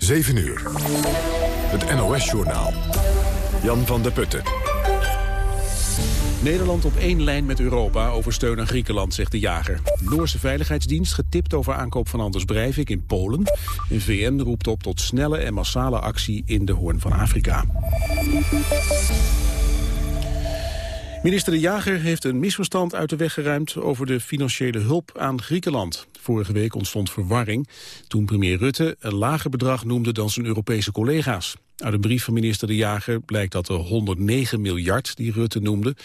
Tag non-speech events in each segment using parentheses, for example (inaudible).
7 uur. Het NOS-journaal. Jan van der Putten. Nederland op één lijn met Europa over steun aan Griekenland, zegt de jager. Noorse Veiligheidsdienst getipt over aankoop van Anders Breivik in Polen. De VN roept op tot snelle en massale actie in de Hoorn van Afrika. Minister De Jager heeft een misverstand uit de weg geruimd over de financiële hulp aan Griekenland. Vorige week ontstond verwarring toen premier Rutte een lager bedrag noemde dan zijn Europese collega's. Uit een brief van minister De Jager blijkt dat de 109 miljard die Rutte noemde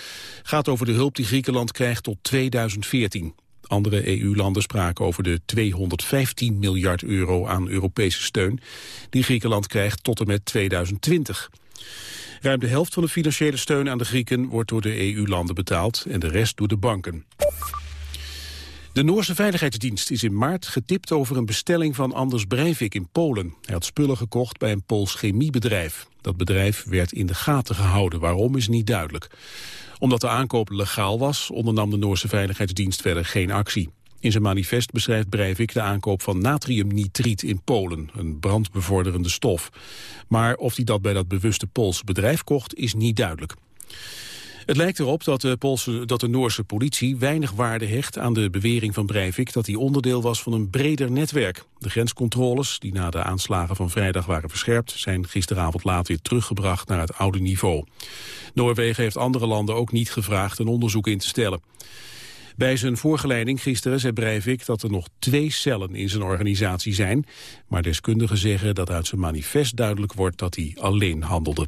gaat over de hulp die Griekenland krijgt tot 2014. Andere EU-landen spraken over de 215 miljard euro aan Europese steun die Griekenland krijgt tot en met 2020. Ruim de helft van de financiële steun aan de Grieken wordt door de EU-landen betaald en de rest door de banken. De Noorse Veiligheidsdienst is in maart getipt over een bestelling van Anders Breivik in Polen. Hij had spullen gekocht bij een Pools chemiebedrijf. Dat bedrijf werd in de gaten gehouden. Waarom is niet duidelijk. Omdat de aankoop legaal was, ondernam de Noorse Veiligheidsdienst verder geen actie. In zijn manifest beschrijft Breivik de aankoop van natriumnitriet in Polen, een brandbevorderende stof. Maar of hij dat bij dat bewuste Poolse bedrijf kocht, is niet duidelijk. Het lijkt erop dat de, Poolse, dat de Noorse politie weinig waarde hecht aan de bewering van Breivik dat hij onderdeel was van een breder netwerk. De grenscontroles, die na de aanslagen van vrijdag waren verscherpt, zijn gisteravond laat weer teruggebracht naar het oude niveau. Noorwegen heeft andere landen ook niet gevraagd een onderzoek in te stellen. Bij zijn voorgeleiding gisteren zei Breivik dat er nog twee cellen in zijn organisatie zijn. Maar deskundigen zeggen dat uit zijn manifest duidelijk wordt dat hij alleen handelde.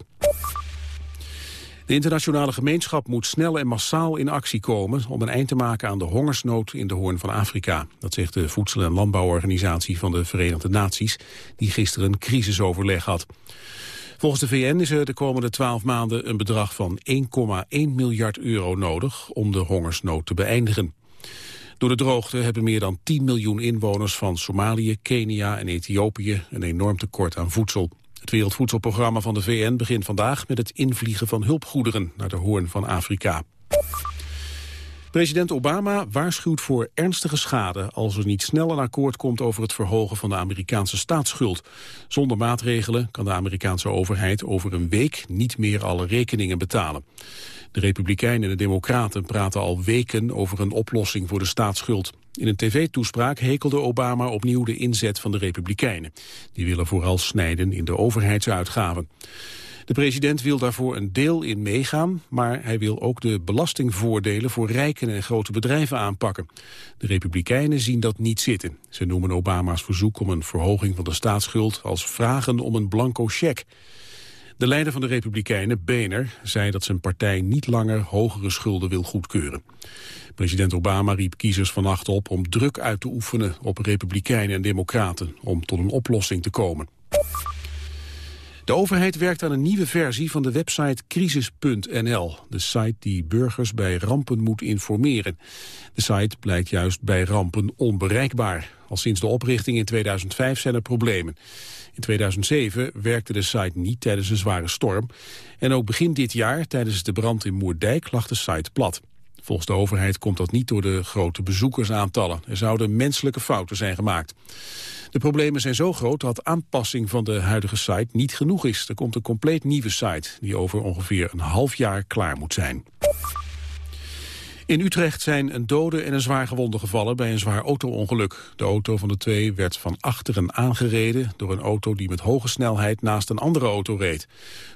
De internationale gemeenschap moet snel en massaal in actie komen om een eind te maken aan de hongersnood in de Hoorn van Afrika. Dat zegt de Voedsel- en Landbouworganisatie van de Verenigde Naties, die gisteren crisisoverleg had. Volgens de VN is er de komende twaalf maanden een bedrag van 1,1 miljard euro nodig om de hongersnood te beëindigen. Door de droogte hebben meer dan 10 miljoen inwoners van Somalië, Kenia en Ethiopië een enorm tekort aan voedsel. Het Wereldvoedselprogramma van de VN begint vandaag met het invliegen van hulpgoederen naar de hoorn van Afrika. President Obama waarschuwt voor ernstige schade als er niet snel een akkoord komt over het verhogen van de Amerikaanse staatsschuld. Zonder maatregelen kan de Amerikaanse overheid over een week niet meer alle rekeningen betalen. De Republikeinen en de Democraten praten al weken over een oplossing voor de staatsschuld. In een tv-toespraak hekelde Obama opnieuw de inzet van de Republikeinen. Die willen vooral snijden in de overheidsuitgaven. De president wil daarvoor een deel in meegaan, maar hij wil ook de belastingvoordelen voor rijken en grote bedrijven aanpakken. De Republikeinen zien dat niet zitten. Ze noemen Obama's verzoek om een verhoging van de staatsschuld als vragen om een blanco cheque. De leider van de Republikeinen, Boehner, zei dat zijn partij niet langer hogere schulden wil goedkeuren. President Obama riep kiezers vannacht op om druk uit te oefenen op Republikeinen en Democraten om tot een oplossing te komen. De overheid werkt aan een nieuwe versie van de website crisis.nl, de site die burgers bij rampen moet informeren. De site blijkt juist bij rampen onbereikbaar. Al sinds de oprichting in 2005 zijn er problemen. In 2007 werkte de site niet tijdens een zware storm. En ook begin dit jaar, tijdens de brand in Moerdijk, lag de site plat. Volgens de overheid komt dat niet door de grote bezoekersaantallen. Er zouden menselijke fouten zijn gemaakt. De problemen zijn zo groot dat aanpassing van de huidige site niet genoeg is. Er komt een compleet nieuwe site die over ongeveer een half jaar klaar moet zijn. In Utrecht zijn een dode en een zwaar gewonde gevallen bij een zwaar auto-ongeluk. De auto van de twee werd van achteren aangereden door een auto die met hoge snelheid naast een andere auto reed.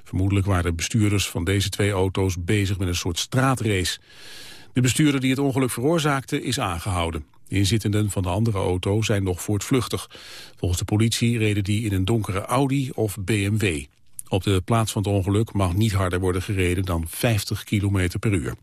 Vermoedelijk waren de bestuurders van deze twee auto's bezig met een soort straatrace. De bestuurder die het ongeluk veroorzaakte is aangehouden. De inzittenden van de andere auto zijn nog voortvluchtig. Volgens de politie reden die in een donkere Audi of BMW. Op de plaats van het ongeluk mag niet harder worden gereden dan 50 km per uur.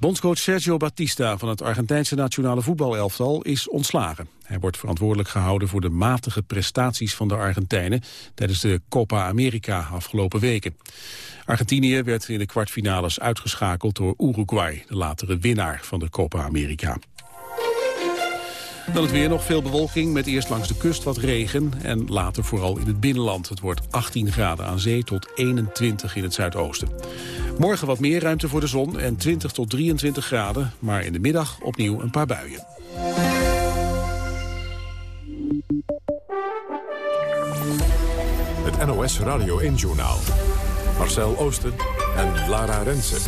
Bondscoach Sergio Batista van het Argentijnse nationale voetbalelftal is ontslagen. Hij wordt verantwoordelijk gehouden voor de matige prestaties van de Argentijnen tijdens de Copa America afgelopen weken. Argentinië werd in de kwartfinales uitgeschakeld door Uruguay, de latere winnaar van de Copa America. Dan het weer nog veel bewolking met eerst langs de kust wat regen en later vooral in het binnenland. Het wordt 18 graden aan zee tot 21 in het zuidoosten. Morgen wat meer ruimte voor de zon en 20 tot 23 graden, maar in de middag opnieuw een paar buien. Het NOS Radio 1-journaal. Marcel Oosten en Lara Rensen.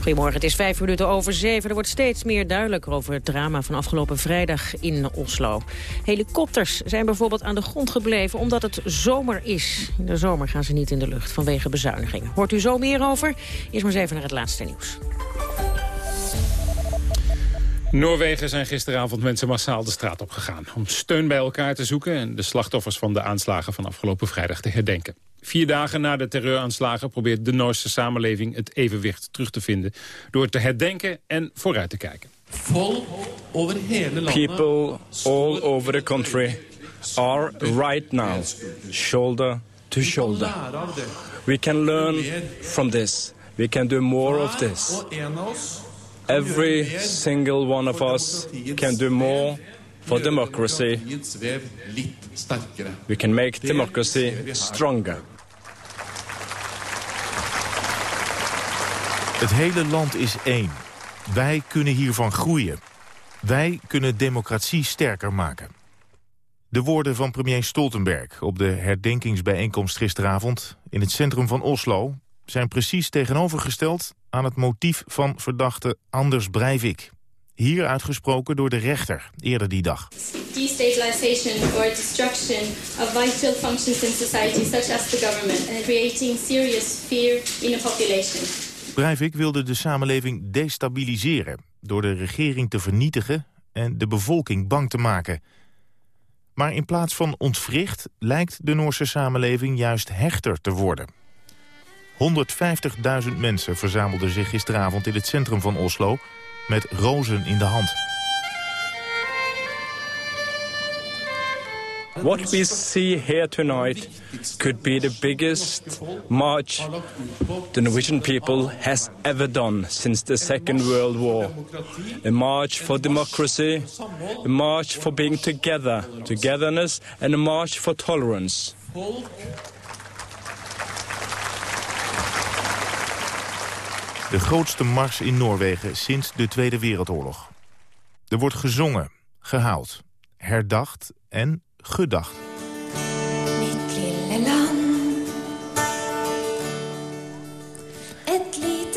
Goedemorgen, het is vijf minuten over zeven. Er wordt steeds meer duidelijk over het drama van afgelopen vrijdag in Oslo. Helikopters zijn bijvoorbeeld aan de grond gebleven omdat het zomer is. In de zomer gaan ze niet in de lucht vanwege bezuinigingen. Hoort u zo meer over? Eerst maar eens even naar het laatste nieuws. Noorwegen zijn gisteravond mensen massaal de straat op gegaan... om steun bij elkaar te zoeken en de slachtoffers van de aanslagen van afgelopen vrijdag te herdenken. Vier dagen na de terreuraanslagen probeert de Noorse samenleving het evenwicht terug te vinden... door te herdenken en vooruit te kijken. People all over the country are right now shoulder to shoulder. We can learn from this. We can do more of this. Every single one of us can do more for democracy. We can make democracy stronger. Het hele land is één. Wij kunnen hiervan groeien. Wij kunnen democratie sterker maken. De woorden van premier Stoltenberg op de herdenkingsbijeenkomst gisteravond... in het centrum van Oslo zijn precies tegenovergesteld aan het motief van verdachte Anders Breivik. Hier uitgesproken door de rechter, eerder die dag. Destabilization or destruction of vital functions in society such as the government and creating serious fear in the population. Breivik wilde de samenleving destabiliseren door de regering te vernietigen en de bevolking bang te maken. Maar in plaats van ontwricht lijkt de Noorse samenleving juist hechter te worden. 150.000 mensen verzamelden zich gisteravond in het centrum van Oslo... met rozen in de hand. What we see here tonight could be the biggest march the Norwegian people has ever done since the Second World War. A march for democracy, a march for being together, togetherness, and a march for tolerance. De grootste mars in Noorwegen sinds de Tweede Wereldoorlog. Er wordt gezongen, gehaald, herdacht en gedacht.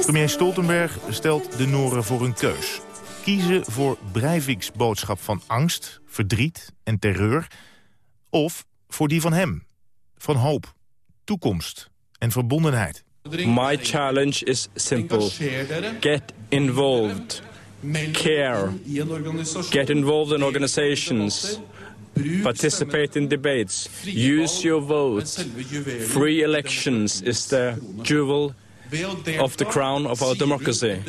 Premier Stoltenberg stelt de Noren voor een keus. Kiezen voor Breiviks boodschap van angst, verdriet en terreur... of voor die van hem, van hoop, toekomst en verbondenheid. My challenge is simple. Get involved. Care. Get involved in organizations. Participate in debates. Use your vote. Free elections is the jewel of the crown of our democracy.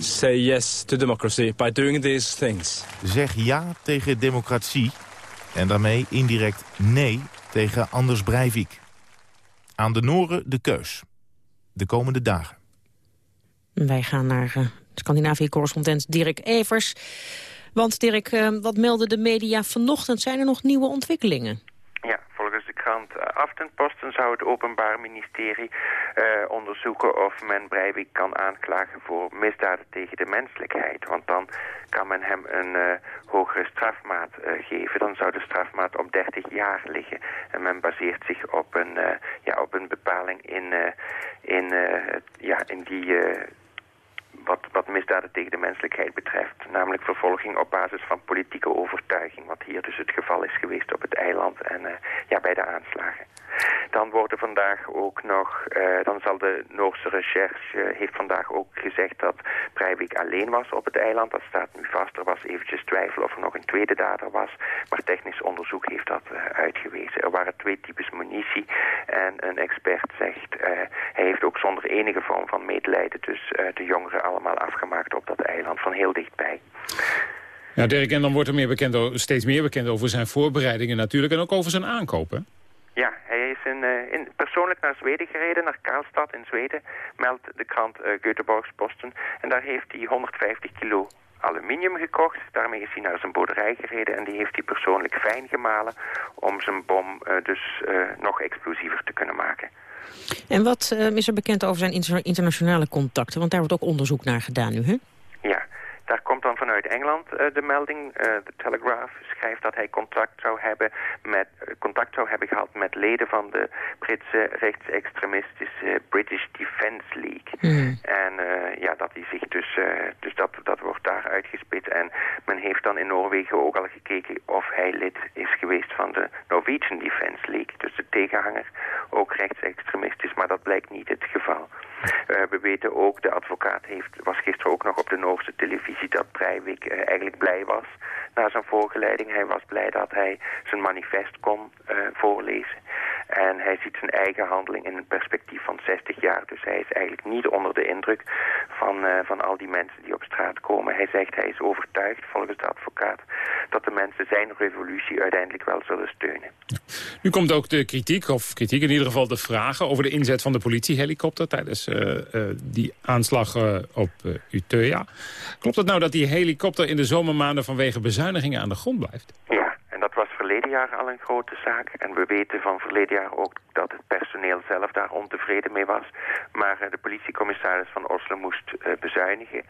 Say yes to democracy by doing these things. Zeg ja tegen democratie en daarmee indirect nee tegen Anders Breivik. Aan de Noren de keus. De komende dagen. Wij gaan naar uh, Scandinavië-correspondent Dirk Evers. Want Dirk, uh, wat melden de media vanochtend? Zijn er nog nieuwe ontwikkelingen? Krant Aftenposten zou het Openbaar Ministerie uh, onderzoeken of men Breivik kan aanklagen voor misdaden tegen de menselijkheid. Want dan kan men hem een uh, hogere strafmaat geven. Dan zou de strafmaat op 30 jaar liggen. En men baseert zich op een, ja, op een bepaling in, in, ja, in die wat, wat misdaden tegen de menselijkheid betreft. Namelijk vervolging op basis van politieke overtuiging. Wat hier dus het geval is geweest op het eiland en uh, ja, bij de aanslagen. Dan worden vandaag ook nog, uh, dan zal de Noorse recherche, uh, heeft vandaag ook gezegd dat Breivik alleen was op het eiland. Dat staat nu vast. Er was eventjes twijfel of er nog een tweede dader was. Maar technisch onderzoek heeft dat uitgewezen. Er waren twee types munitie. En een expert zegt, hij heeft ook zonder enige vorm van medelijden dus de jongeren allemaal afgemaakt op dat eiland van heel dichtbij. Ja, Dirk, en dan wordt er meer bekend, steeds meer bekend over zijn voorbereidingen natuurlijk... en ook over zijn aankopen. Ja, hij is in, uh, in, persoonlijk naar Zweden gereden, naar Karlstad in Zweden, meldt de krant uh, Göteborgs-Posten. En daar heeft hij 150 kilo aluminium gekocht. Daarmee is hij naar zijn boerderij gereden en die heeft hij persoonlijk fijn gemalen om zijn bom uh, dus nog explosiever te kunnen maken. En wat is er bekend over zijn inter internationale contacten? Want daar wordt ook onderzoek naar gedaan nu, hè? Daar komt dan vanuit Engeland de melding. de Telegraph schrijft dat hij contact zou hebben met contact zou hebben gehad met leden van de Britse rechtsextremistische British Defence League. Hmm. En ja, dat hij zich dus, dus dat, dat wordt daar uitgespit. En men heeft dan in Noorwegen ook al gekeken of hij lid is geweest van de Norwegian Defence League. Dus de tegenhanger ook rechtsextremistisch, maar dat blijkt niet het geval. Uh, we weten ook, de advocaat heeft, was gisteren ook nog op de Noorse televisie dat Breivik uh, eigenlijk blij was na zijn voorgeleiding. Hij was blij dat hij zijn manifest kon uh, voorlezen. En hij ziet zijn eigen handeling in een perspectief van 60 jaar. Dus hij is eigenlijk niet onder de indruk van, van al die mensen die op straat komen. Hij zegt hij is overtuigd, volgens de advocaat, dat de mensen zijn revolutie uiteindelijk wel zullen steunen. Nu komt ook de kritiek, of kritiek in ieder geval de vragen... over de inzet van de politiehelikopter tijdens die aanslag op Utøya. Klopt het nou dat die helikopter in de zomermaanden vanwege bezuinigingen aan de grond blijft? Ja, en dat was verleden jaar al een grote zaak. En we weten van verleden jaar ook dat het personeel zelf daar ontevreden mee was. Maar de politiecommissaris van Oslo moest bezuinigen.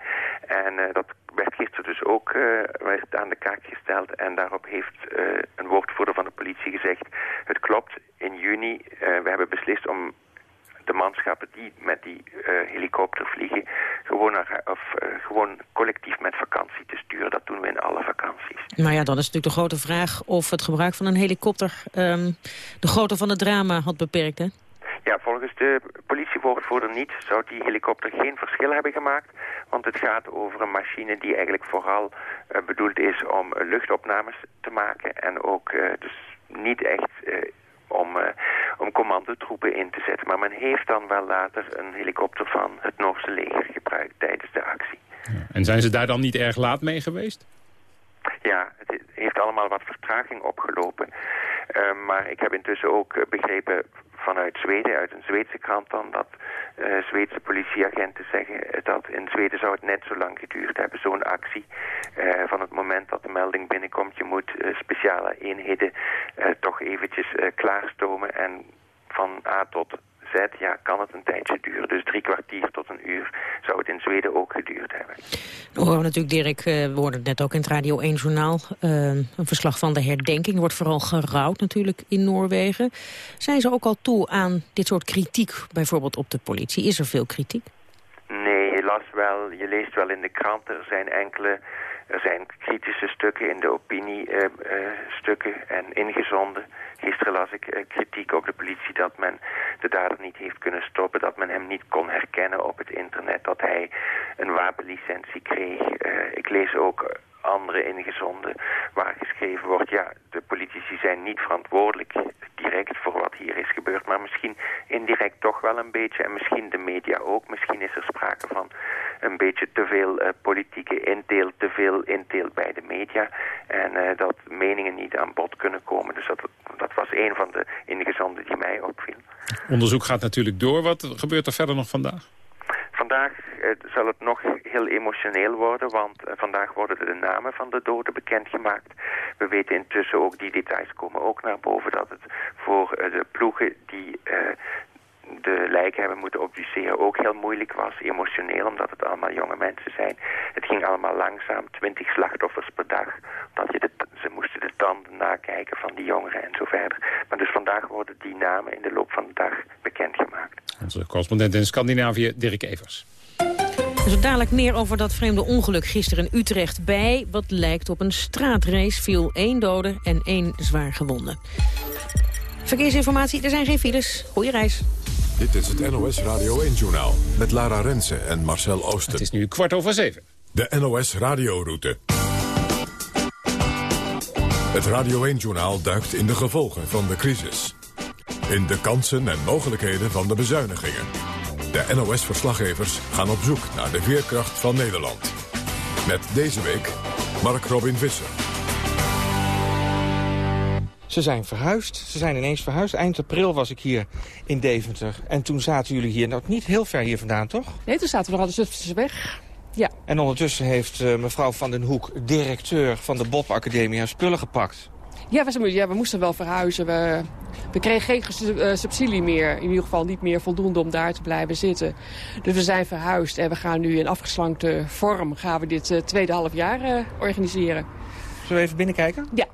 En dat werd gisteren dus ook aan de kaak gesteld. En daarop heeft een woordvoerder van de politie gezegd... het klopt, in juni, we hebben beslist om de manschappen die met die uh, helikopter vliegen... Gewoon, naar, of, uh, gewoon collectief met vakantie te sturen. Dat doen we in alle vakanties. Maar ja, dan is natuurlijk de grote vraag of het gebruik van een helikopter... Um, de grootte van het drama had beperkt, hè? Ja, volgens de politiewoordvoerder niet zou die helikopter geen verschil hebben gemaakt. Want het gaat over een machine die eigenlijk vooral uh, bedoeld is om luchtopnames te maken. En ook dus niet echt om, uh, om commandotroepen in te zetten. Maar men heeft dan wel later een helikopter van het Noorse leger gebruikt tijdens de actie. En zijn ze daar dan niet erg laat mee geweest? Ja, het heeft allemaal wat vertraging opgelopen. Uh, maar ik heb intussen ook uh, begrepen vanuit Zweden, uit een Zweedse krant dan, dat uh, Zweedse politieagenten zeggen dat in Zweden zou het net zo lang geduurd hebben, zo'n actie. Van het moment dat de melding binnenkomt, je moet speciale eenheden toch eventjes klaarstomen en van A tot zet, ja, kan het een tijdje duren. Dus drie kwartier tot een uur zou het in Zweden ook geduurd hebben. We horen natuurlijk, Dirk, eh, we hoorden het net ook in het Radio 1-journaal... Uh, een verslag van de herdenking. Er wordt vooral gerouwd natuurlijk in Noorwegen. Zijn ze ook al toe aan dit soort kritiek, bijvoorbeeld op de politie? Is er veel kritiek? Nee, je las wel, je leest wel in de kranten. Er zijn enkele er zijn kritische stukken in de opiniestukken uh, uh, en ingezonden. Gisteren las ik uh, kritiek op de politie dat men de dader niet heeft kunnen stoppen. Dat men hem niet kon herkennen op het internet. Dat hij een wapenlicentie kreeg. ik lees ook andere ingezonden waar geschreven wordt... ja, de politici zijn niet verantwoordelijk direct voor wat hier is gebeurd... maar misschien indirect toch wel een beetje en misschien de media ook. Misschien is er sprake van een beetje te veel uh, politieke inteel, te veel inteel bij de media... en uh, dat meningen niet aan bod kunnen komen. Dus dat, dat was een van de ingezonden die mij opviel. Onderzoek gaat natuurlijk door. Wat gebeurt er verder nog vandaag? Vandaag uh, zal het nog heel emotioneel worden, want vandaag worden de namen van de doden bekendgemaakt. We weten intussen ook, die details komen ook naar boven, dat het voor de ploegen die de lijken hebben moeten obduceren ook heel moeilijk was, emotioneel, omdat het allemaal jonge mensen zijn. Het ging allemaal langzaam, twintig slachtoffers per dag, omdat je de, ze moesten de tanden nakijken van die jongeren en zo verder. Maar dus vandaag worden die namen in de loop van de dag bekendgemaakt. Onze correspondent in Scandinavië, Dirk Evers. Zo dadelijk meer over dat vreemde ongeluk gisteren in Utrecht bij... wat lijkt op een straatrace, viel één dode en één zwaar gewonde. Verkeersinformatie, er zijn geen files. Goeie reis. Dit is het NOS Radio 1-journaal met Lara Rensen en Marcel Ooster. Het is nu kwart over zeven. De NOS Radioroute. Het Radio 1-journaal duikt in de gevolgen van de crisis. In de kansen en mogelijkheden van de bezuinigingen. De NOS-verslaggevers gaan op zoek naar de veerkracht van Nederland. Met deze week Mark Robin Visser. Ze zijn verhuisd. Ze zijn ineens verhuisd. Eind april was ik hier in Deventer. En toen zaten jullie hier, nou niet heel ver hier vandaan, toch? Nee, toen zaten we al de weg. Ja. En ondertussen heeft uh, mevrouw Van den Hoek, directeur van de Bob Academie, haar spullen gepakt. Ja we, ja, we moesten wel verhuizen. We, we kregen geen uh, subsidie meer. In ieder geval niet meer voldoende om daar te blijven zitten. Dus we zijn verhuisd en we gaan nu in afgeslankte vorm... gaan we dit uh, tweede half jaar organiseren. Zullen we even binnenkijken? Ja.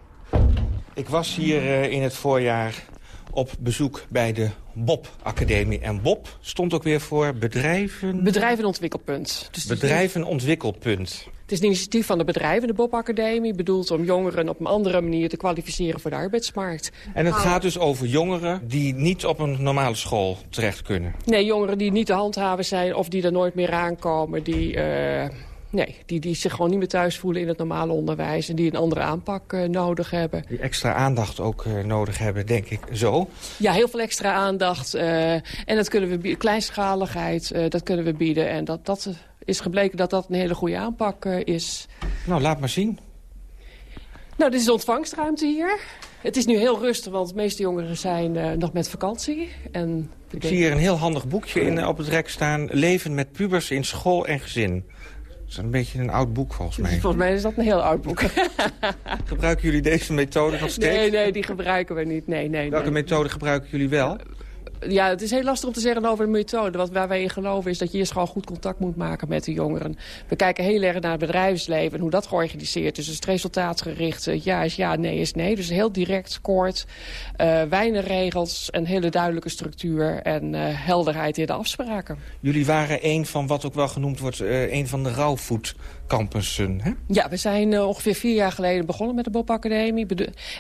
Ik was hier in het voorjaar op bezoek bij de Bob Academie. En Bob stond ook weer voor bedrijven... Bedrijvenontwikkelpunt. Dus bedrijvenontwikkelpunt. Het is een initiatief van de bedrijven, de Bob Academie... bedoeld om jongeren op een andere manier te kwalificeren voor de arbeidsmarkt. En het gaat dus over jongeren die niet op een normale school terecht kunnen? Nee, jongeren die niet te handhaven zijn of die er nooit meer aankomen... die... Uh Nee, die, die zich gewoon niet meer thuis voelen in het normale onderwijs... en die een andere aanpak uh, nodig hebben. Die extra aandacht ook uh, nodig hebben, denk ik, zo? Ja, heel veel extra aandacht. Uh, en dat kunnen we bieden. Kleinschaligheid, dat kunnen we bieden. En dat, dat is gebleken dat dat een hele goede aanpak is. Nou, laat maar zien. Nou, dit is de ontvangstruimte hier. Het is nu heel rustig, want de meeste jongeren zijn nog met vakantie. En ik zie hier een heel handig boekje in, op het rek staan. Leven met pubers in school en gezin is een beetje een oud boek volgens mij. Volgens mij is dat een heel oud boek. (laughs) gebruiken jullie deze methode nog steeds? Nee, nee, die gebruiken we niet. Nee, nee, Welke nee. methode gebruiken jullie wel? Ja, het is heel lastig om te zeggen over de methode. Wat waar wij in geloven is dat je eerst gewoon goed contact moet maken met de jongeren. We kijken heel erg naar het bedrijfsleven en hoe dat georganiseerd is. Dus het resultaatgericht, ja is ja, nee is nee. Dus heel direct, kort, uh, weinig regels, een hele duidelijke structuur en uh, helderheid in de afspraken. Jullie waren een van wat ook wel genoemd wordt, uh, een van de rouwvoetcampussen, hè? Ja, we zijn ongeveer vier jaar geleden begonnen met de Bob Academie.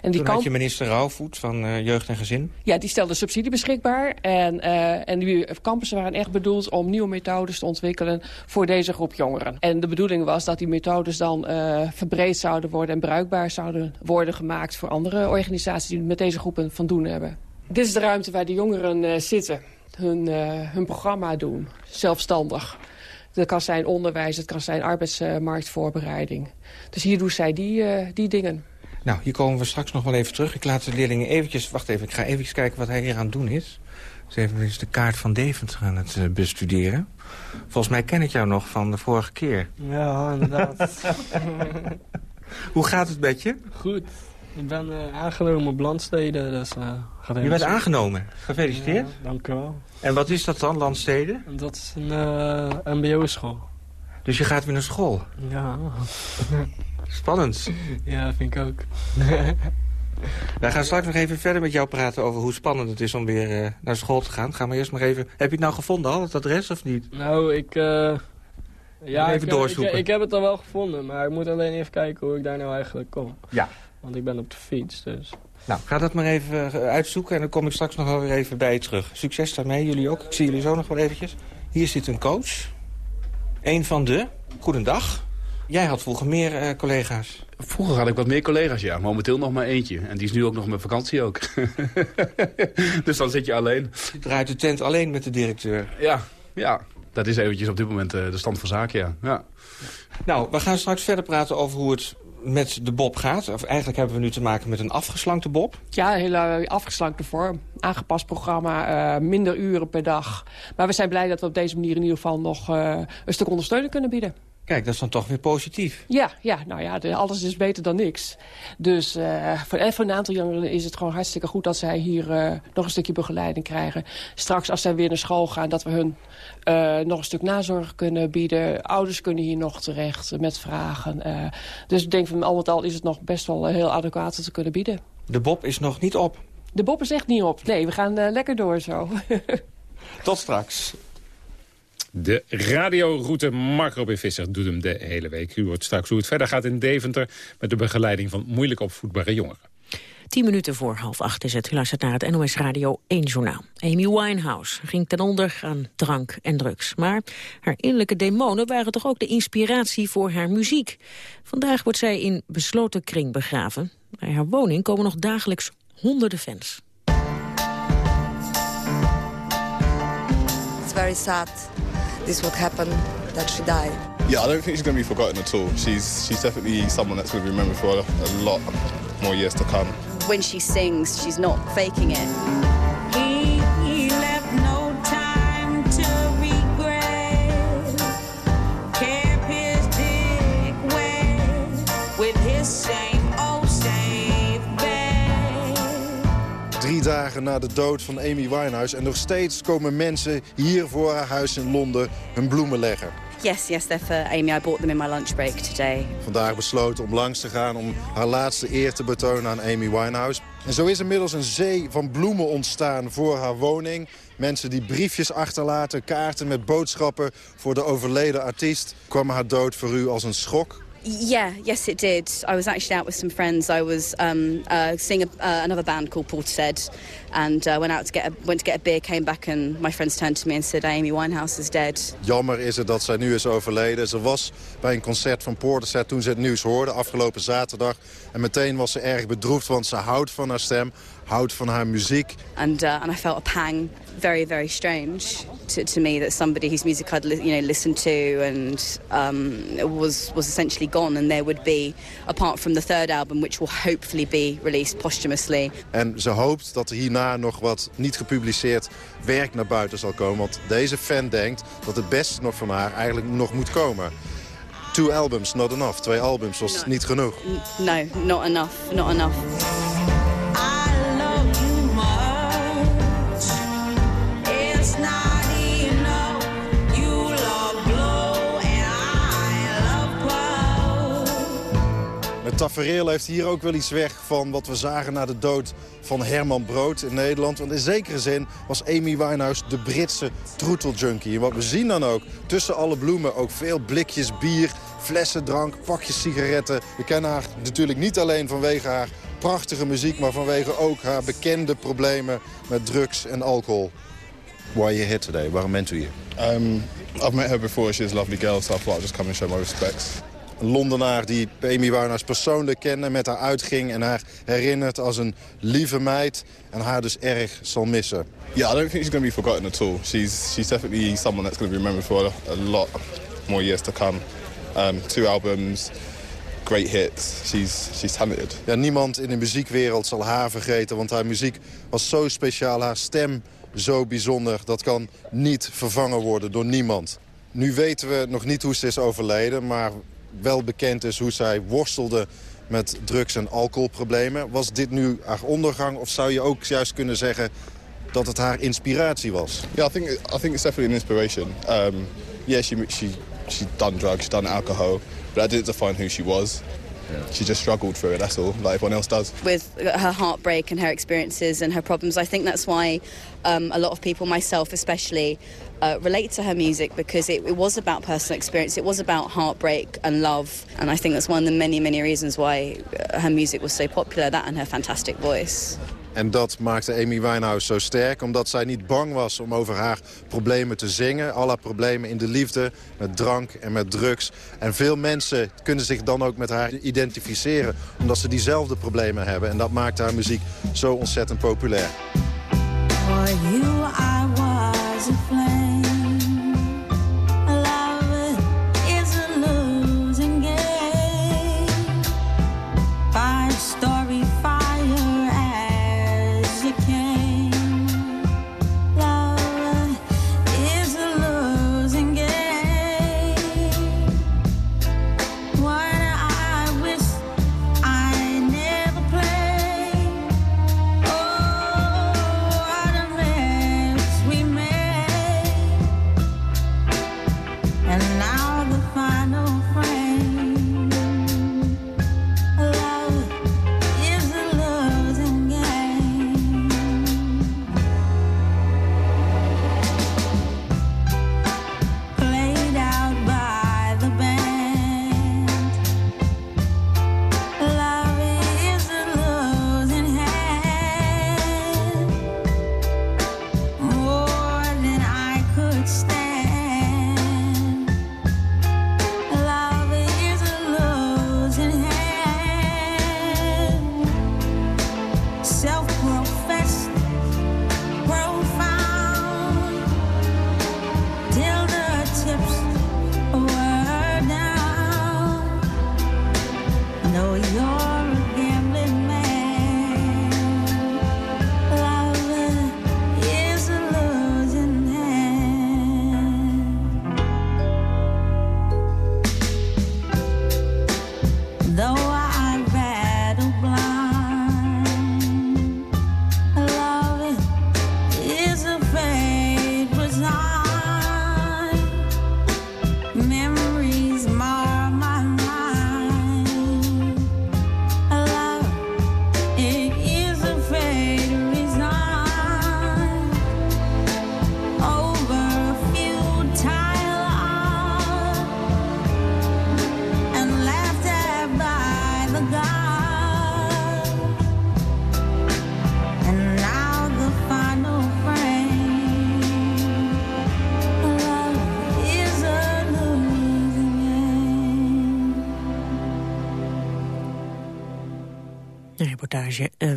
En die Toen had je minister Rauwvoet van Jeugd en Gezin. Ja, die stelde subsidie beschikbaar. En, uh, en die campussen waren echt bedoeld om nieuwe methodes te ontwikkelen voor deze groep jongeren. En de bedoeling was dat die methodes dan verbreed zouden worden en bruikbaar zouden worden gemaakt voor andere organisaties die met deze groepen van doen hebben. Dit is de ruimte waar de jongeren zitten, hun, hun programma doen, zelfstandig. Dat kan zijn onderwijs, het kan zijn arbeidsmarktvoorbereiding. Dus hier doen zij die, die dingen. Nou, hier komen we straks nog wel even terug. Ik laat de leerlingen eventjes... Wacht even, ik ga even kijken wat hij hier aan het doen is. Dus even eens de kaart van Deventer aan het uh, bestuderen. Volgens mij ken ik jou nog van de vorige keer. Ja, inderdaad. (laughs) (laughs) Hoe gaat het met je? Goed. Ik ben uh, aangenomen op Landsteden. Dus, uh, gaat je bent aangenomen? Gefeliciteerd. Ja, dank u wel. En wat is dat dan, Landsteden? Dat is een mbo-school. Dus je gaat weer naar school? Ja. (laughs) Spannend. Ja, vind ik ook. (laughs) Wij gaan straks nog even verder met jou praten over hoe spannend het is om weer uh, naar school te gaan. Ga maar eerst maar even... Heb je het nou gevonden al, het adres, of niet? Nou, ik... Ja, even ik, doorzoeken. Ik, ik, heb het al wel gevonden, maar ik moet alleen even kijken hoe ik daar nou eigenlijk kom. Ja. Want ik ben op de fiets, dus... Nou, ga dat maar even eh, uitzoeken en dan kom ik straks nog wel weer even bij je terug. Succes daarmee, jullie ook. Ik zie jullie zo nog wel eventjes. Hier zit een coach. Eén van de. Goedendag. Jij had vroeger meer uh, collega's. Vroeger had ik wat meer collega's, ja. Momenteel nog maar eentje. En die is nu ook nog met vakantie ook. (laughs) dus dan zit je alleen. Je draait de tent alleen met de directeur. Ja, ja. Dat is eventjes op dit moment uh, de stand van zaken, ja. ja. Nou, we gaan straks verder praten over hoe het met de bob gaat. Of eigenlijk hebben we nu te maken met een afgeslankte bob. Ja, een hele afgeslankte vorm. Aangepast programma, uh, minder uren per dag. Maar we zijn blij dat we op deze manier in ieder geval nog uh, een stuk ondersteuning kunnen bieden. Kijk, dat is dan toch weer positief. Ja, ja nou ja, alles is beter dan niks. Dus uh, voor, voor, een aantal jongeren is het gewoon hartstikke goed... dat zij hier uh, nog een stukje begeleiding krijgen. Straks als zij weer naar school gaan, dat we hun uh, nog een stuk nazorg kunnen bieden. Ouders kunnen hier nog terecht met vragen. dus ik denk van al met al is het nog best wel heel adequaat te kunnen bieden. De Bob is nog niet op? De Bob is echt niet op. Nee, we gaan lekker door zo. (laughs) Tot straks. De radioroute Mark Robin Visser doet hem de hele week. U hoort straks hoe het verder gaat in Deventer... met de begeleiding van moeilijk opvoedbare jongeren. Tien minuten voor half acht is het. U luistert naar het NOS Radio 1 Journaal. Amy Winehouse ging ten onder aan drank en drugs. Maar haar innerlijke demonen waren toch ook de inspiratie voor haar muziek. Vandaag wordt zij in besloten kring begraven. Bij haar woning komen nog dagelijks honderden fans. It's very sad this would happen, that she died. Yeah, I don't think she's going to be forgotten at all. She's she's definitely someone that's going to be remembered for a, a lot more years to come. When she sings, she's not faking it. He, dagen na de dood van Amy Winehouse. En nog steeds komen mensen hier voor haar huis in Londen hun bloemen leggen. Yes, yes, they're for Amy. I bought them in my lunch break today. Vandaag besloten om langs te gaan om haar laatste eer te betonen aan Amy Winehouse. En zo is inmiddels een zee van bloemen ontstaan voor haar woning. Mensen die briefjes achterlaten, kaarten met boodschappen voor de overleden artiest. Kwam haar dood voor u als een schok? Yeah, yes, it did. I was actually out with some friends. I was um, uh, seeing uh, another band called Portishead, and uh, went out to get a, went to get a beer. Came back, and my friends turned to me and said, "Amy Winehouse is dead." Jammer is het dat zij nu is overleden. Ze was bij een concert van Portishead toen ze het nieuws hoorde, afgelopen zaterdag. En meteen was ze erg bedroefd, want ze houdt van haar stem, houdt van haar muziek. And uh, and I felt a pang, very very strange to, to me that somebody whose music I'd you know listened to and um, was was essentially gone, and there would be, apart from the third album, which will hopefully be released posthumously. En ze hoopt dat er hierna nog wat niet gepubliceerd werk naar buiten zal komen. Want deze fan denkt dat het beste nog van haar eigenlijk nog moet komen. Two albums, not enough. Twee albums was niet genoeg. No, not enough, not enough. Het tafereel heeft hier ook wel iets weg van wat we zagen na de dood van Herman Brood in Nederland. Want in zekere zin was Amy Winehouse de Britse troeteljunkie. En wat we zien dan ook, tussen alle bloemen ook veel blikjes bier, flessen drank, pakjes sigaretten. We kennen haar natuurlijk niet alleen vanwege haar prachtige muziek... maar vanwege ook haar bekende problemen met drugs en alcohol. Why are you here today? Waarom bent u hier? Um, I've met her before. She's a lovely girl, so I thought I'd just come and show my respects. Een Londenaar die Amy Winehouse persoonlijk kende, met haar uitging... en haar herinnert als een lieve meid en haar dus erg zal missen. Yeah, I don't think she's going to be forgotten at all. She's she's definitely someone that's going to be remembered for a, lot more years to come. Um, two albums, great hits. She's she's talented. Ja, niemand in de muziekwereld zal haar vergeten, want haar muziek was zo speciaal. Haar stem zo bijzonder, dat kan niet vervangen worden door niemand. Nu weten we nog niet hoe ze is overleden, maar wel bekend is hoe zij worstelde met drugs- en alcoholproblemen. Was dit nu haar ondergang of zou je ook juist kunnen zeggen dat het haar inspiratie was? Yeah, I think I think it's definitely an inspiration. Um, yeah, she she she done drugs, she done alcohol, but that didn't define who she was. She just struggled through it. That's all, like everyone else does. with her heartbreak and her experiences and her problems. I think that's why um, a lot of people, myself especially, uh, relate to her music because it, it was about personal experience. It was about heartbreak and love. And I think that's one of the many, many reasons why uh, her music was so popular, that and her fantastic voice. En dat maakte Amy Winehouse zo sterk, omdat zij niet bang was om over haar problemen te zingen. Al haar problemen in de liefde, met drank en met drugs. En veel mensen kunnen zich dan ook met haar identificeren, omdat ze diezelfde problemen hebben. En dat maakte haar muziek zo ontzettend populair.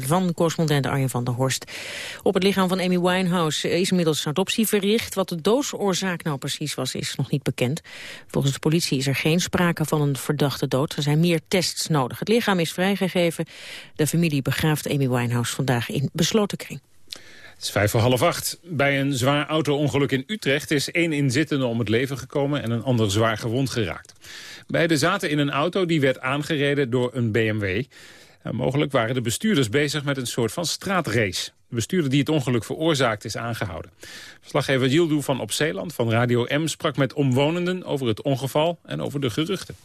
Van correspondent Arjen van der Horst. Op het lichaam van Amy Winehouse is inmiddels een autopsie verricht. Wat de doodsoorzaak nou precies was, is nog niet bekend. Volgens de politie is er geen sprake van een verdachte dood. Er zijn meer tests nodig. Het lichaam is vrijgegeven. De familie begraaft Amy Winehouse vandaag in besloten kring. Het is vijf voor half acht. Bij een zwaar auto-ongeluk in Utrecht is één inzittende om het leven gekomen en een ander zwaar gewond geraakt. Beiden zaten in een auto die werd aangereden door een BMW. Mogelijk waren de bestuurders bezig met een soort van straatrace. De bestuurder die het ongeluk veroorzaakt is aangehouden. Verslaggever Yildu van Op Zeeland van Radio M sprak met omwonenden over het ongeval en over de geruchten.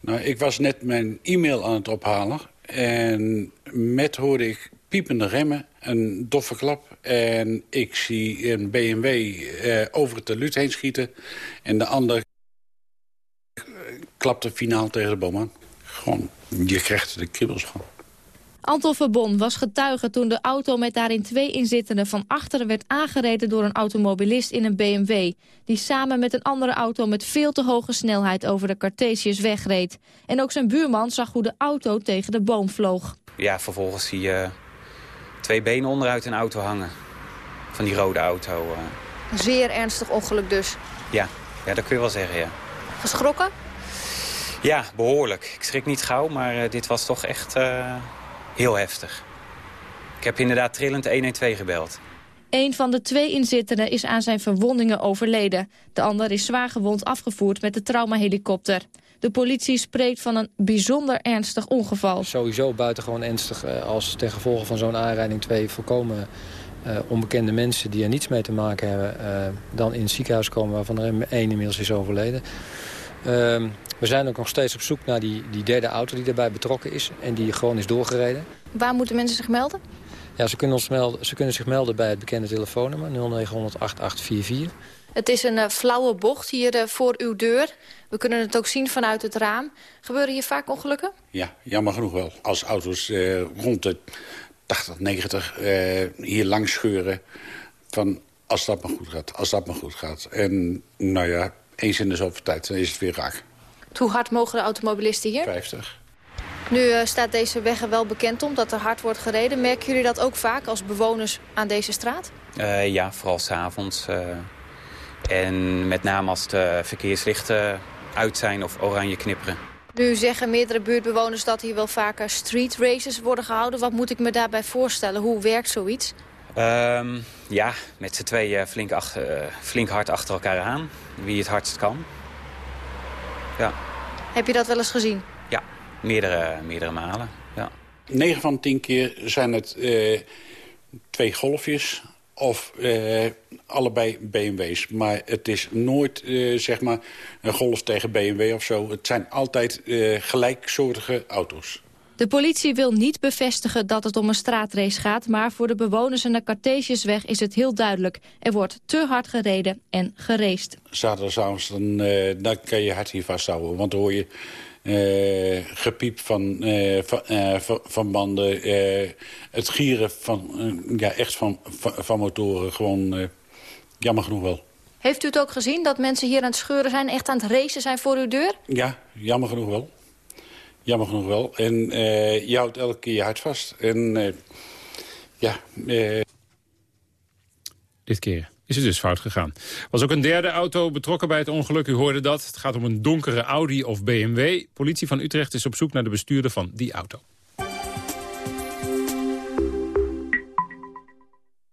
Nou, ik was net mijn e-mail aan het ophalen. En met hoorde ik piepende remmen, een doffe klap. En ik zie een BMW eh, over het teluut heen schieten. En de ander eh, klapte finaal tegen de boom. Gewoon, je krijgt de kribbels gewoon. Anton Verbon was getuige toen de auto met daarin twee inzittenden van achteren werd aangereden door een automobilist in een BMW, die samen met een andere auto met veel te hoge snelheid over de Cartesius wegreed. En ook zijn buurman zag hoe de auto tegen de boom vloog. Ja, vervolgens zie je twee benen onderuit een auto hangen. Van die rode auto. eh. Zeer ernstig ongeluk dus. Ja, ja, dat kun je wel zeggen, ja. Geschrokken? Ja, behoorlijk. Ik schrik niet gauw, maar eh, dit was toch echt eh, heel heftig. Ik heb inderdaad trillend 112 gebeld. Een van de twee inzittenden is aan zijn verwondingen overleden. De ander is zwaar gewond afgevoerd met de traumahelikopter. De politie spreekt van een bijzonder ernstig ongeval. Sowieso buitengewoon ernstig eh, als ten gevolge van zo'n aanrijding twee volkomen eh, onbekende mensen die er niets mee te maken hebben... eh, dan in het ziekenhuis komen waarvan er één inmiddels is overleden. Ehm, we zijn ook nog steeds op zoek naar die, die derde auto die daarbij betrokken is en die gewoon is doorgereden. Waar moeten mensen zich melden? Ja, ze kunnen, ons melden, ze kunnen zich melden bij het bekende telefoonnummer 0900 8844. Het is een eh, flauwe bocht hier eh, voor uw deur. We kunnen het ook zien vanuit het raam. Gebeuren hier vaak ongelukken? Ja, jammer genoeg wel. Als auto's eh, rond de 80, 90 eh, hier langs scheuren... van als dat maar goed gaat, als dat maar goed gaat. En nou ja, eens in de zoveel tijd, dan is het weer raak. Hoe hard mogen de automobilisten hier? 50. Nu eh, staat deze weg er wel bekend om dat er hard wordt gereden. Merken jullie dat ook vaak als bewoners aan deze straat? Eh, ja, vooral s'avonds. avonds. en met name als de verkeerslichten uit zijn of oranje knipperen. Nu zeggen meerdere buurtbewoners dat hier wel vaker street races worden gehouden. Wat moet ik me daarbij voorstellen? Hoe werkt zoiets? Ehm, ja, met z'n tweeën eh, flink hard achter elkaar aan. Wie het hardst kan. Ja, Heb je dat wel eens gezien? ja meerdere, meerdere malen. Ja. 9 van de 10 keer zijn het eh, twee golfjes of eh, allebei BMW's. Maar het is nooit eh, zeg maar een golf tegen BMW of zo. Het zijn altijd eh, gelijksoortige auto's. De politie wil niet bevestigen dat het om een straatrace gaat... maar voor de bewoners aan de Cartesiusweg is het heel duidelijk. Er wordt te hard gereden en geraced. Zaterdagavond dan, eh, dan kan je hart hier vasthouden. Want dan hoor je eh, gepiep van, eh, van, eh, van, banden. eh, het gieren van, ja, echt van, van, van motoren. Gewoon eh, jammer genoeg wel. Heeft u het ook gezien dat mensen hier aan het scheuren zijn... echt aan het racen zijn voor uw deur? Ja, jammer genoeg wel. Jammer genoeg wel. En eh, je houdt elke keer je hart vast. En eh, ja... eh, Dit keer is het dus fout gegaan. Was ook een derde auto betrokken bij het ongeluk. U hoorde dat. Het gaat om een donkere Audi of BMW. Politie van Utrecht is op zoek naar de bestuurder van die auto.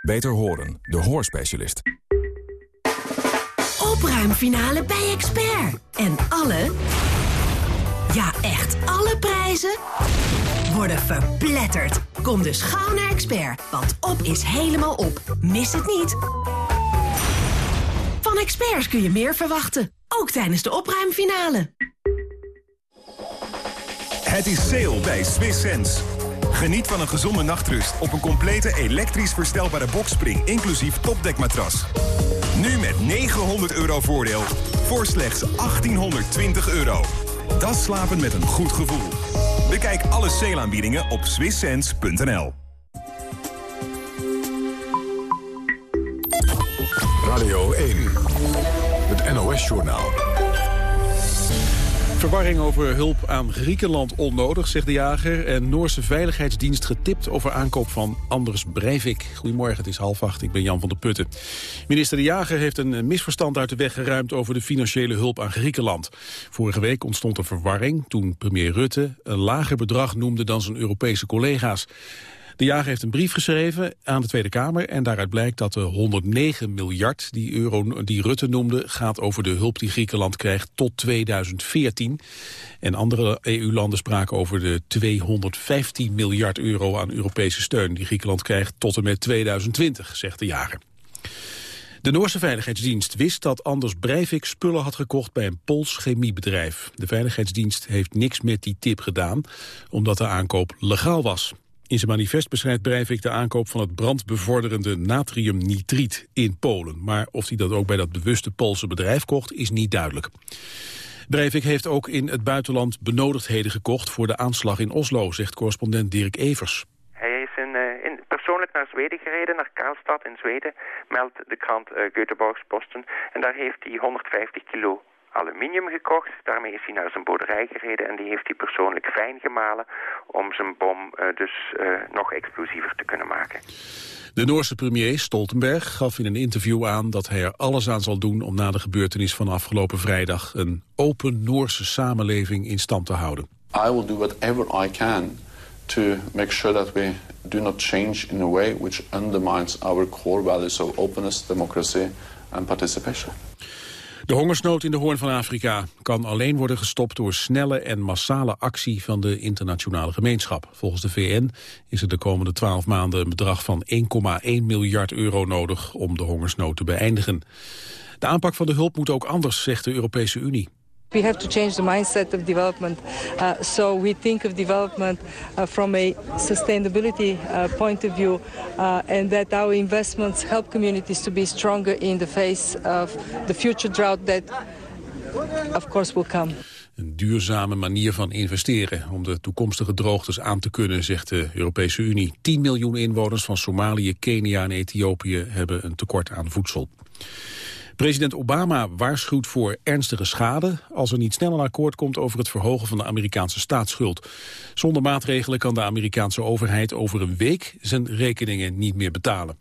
Beter horen, de hoorspecialist. Opruimfinale bij Expert. En alle, ja echt alle prijzen worden verpletterd. Kom dus gauw naar Expert, want op is helemaal op. Mis het niet. Van experts kun je meer verwachten, ook tijdens de opruimfinale. Het is sale bij Swiss Sense. Geniet van een gezonde nachtrust op een complete elektrisch verstelbare boxspring, inclusief topdekmatras. Nu met 900 euro voordeel voor slechts 1820 euro. Dat slapen met een goed gevoel. Bekijk alle sale op swisssense.nl. Radio 1, het NOS-journaal. Verwarring over hulp aan Griekenland onnodig, zegt de jager. En Noorse Veiligheidsdienst getipt over aankoop van Anders Breivik. Goedemorgen, het is half acht, ik ben Jan van der Putten. Minister de Jager heeft een misverstand uit de weg geruimd... over de financiële hulp aan Griekenland. Vorige week ontstond er verwarring toen premier Rutte... een lager bedrag noemde dan zijn Europese collega's. De jager heeft een brief geschreven aan de Tweede Kamer... en daaruit blijkt dat de 109 miljard die, euro, die Rutte noemde... gaat over de hulp die Griekenland krijgt tot 2014. En andere EU-landen spraken over de 215 miljard euro aan Europese steun... die Griekenland krijgt tot en met 2020, zegt de jager. De Noorse Veiligheidsdienst wist dat Anders Breivik spullen had gekocht bij een Pools chemiebedrijf. De Veiligheidsdienst heeft niks met die tip gedaan, omdat de aankoop legaal was. In zijn manifest beschrijft Breivik de aankoop van het brandbevorderende natriumnitriet in Polen. Maar of hij dat ook bij dat bewuste Poolse bedrijf kocht, is niet duidelijk. Breivik heeft ook in het buitenland benodigdheden gekocht voor de aanslag in Oslo, zegt correspondent Dirk Evers. Hij is in, uh, in persoonlijk naar Zweden gereden, naar Karlstad in Zweden, meldt de krant uh, Göteborgs-Posten. En daar heeft hij 150 kilo aluminium gekocht. Daarmee is hij naar zijn boerderij gereden en die heeft hij persoonlijk fijn gemalen om zijn bom uh, dus uh, nog explosiever te kunnen maken. De Noorse premier Stoltenberg gaf in een interview aan dat hij er alles aan zal doen om na de gebeurtenis van afgelopen vrijdag een open Noorse samenleving in stand te houden. I will do whatever I can to make sure that we do not change in a way which undermines our core values of openness, democracy and participation. De hongersnood in de Hoorn van Afrika kan alleen worden gestopt door snelle en massale actie van de internationale gemeenschap. Volgens de VN is er de komende twaalf maanden een bedrag van 1,1 miljard euro nodig om de hongersnood te beëindigen. De aanpak van de hulp moet ook anders, zegt de Europese Unie. We have to change the mindset of development. Uh, so we think of development uh, from a sustainability uh, point of view uh, and that our investments help communities to be stronger in the face of the future drought that of course will come. Een duurzame manier van investeren om de toekomstige droogtes aan te kunnen, zegt de Europese Unie. 10 miljoen inwoners van Somalië, Kenia en Ethiopië hebben een tekort aan voedsel. President Obama waarschuwt voor ernstige schade als er niet snel een akkoord komt over het verhogen van de Amerikaanse staatsschuld. Zonder maatregelen kan de Amerikaanse overheid over een week zijn rekeningen niet meer betalen.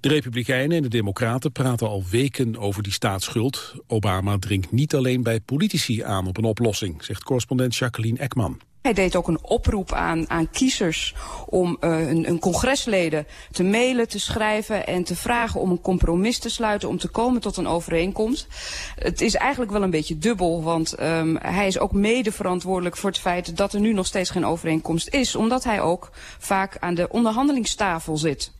De Republikeinen en de Democraten praten al weken over die staatsschuld. Obama dringt niet alleen bij politici aan op een oplossing, zegt correspondent Jacqueline Ekman. Hij deed ook een oproep aan, aan kiezers om uh, een, een congresleden te mailen, te schrijven en te vragen om een compromis te sluiten, om te komen tot een overeenkomst. Het is eigenlijk wel een beetje dubbel, want um, hij is ook mede verantwoordelijk voor het feit dat er nu nog steeds geen overeenkomst is, omdat hij ook vaak aan de onderhandelingstafel zit.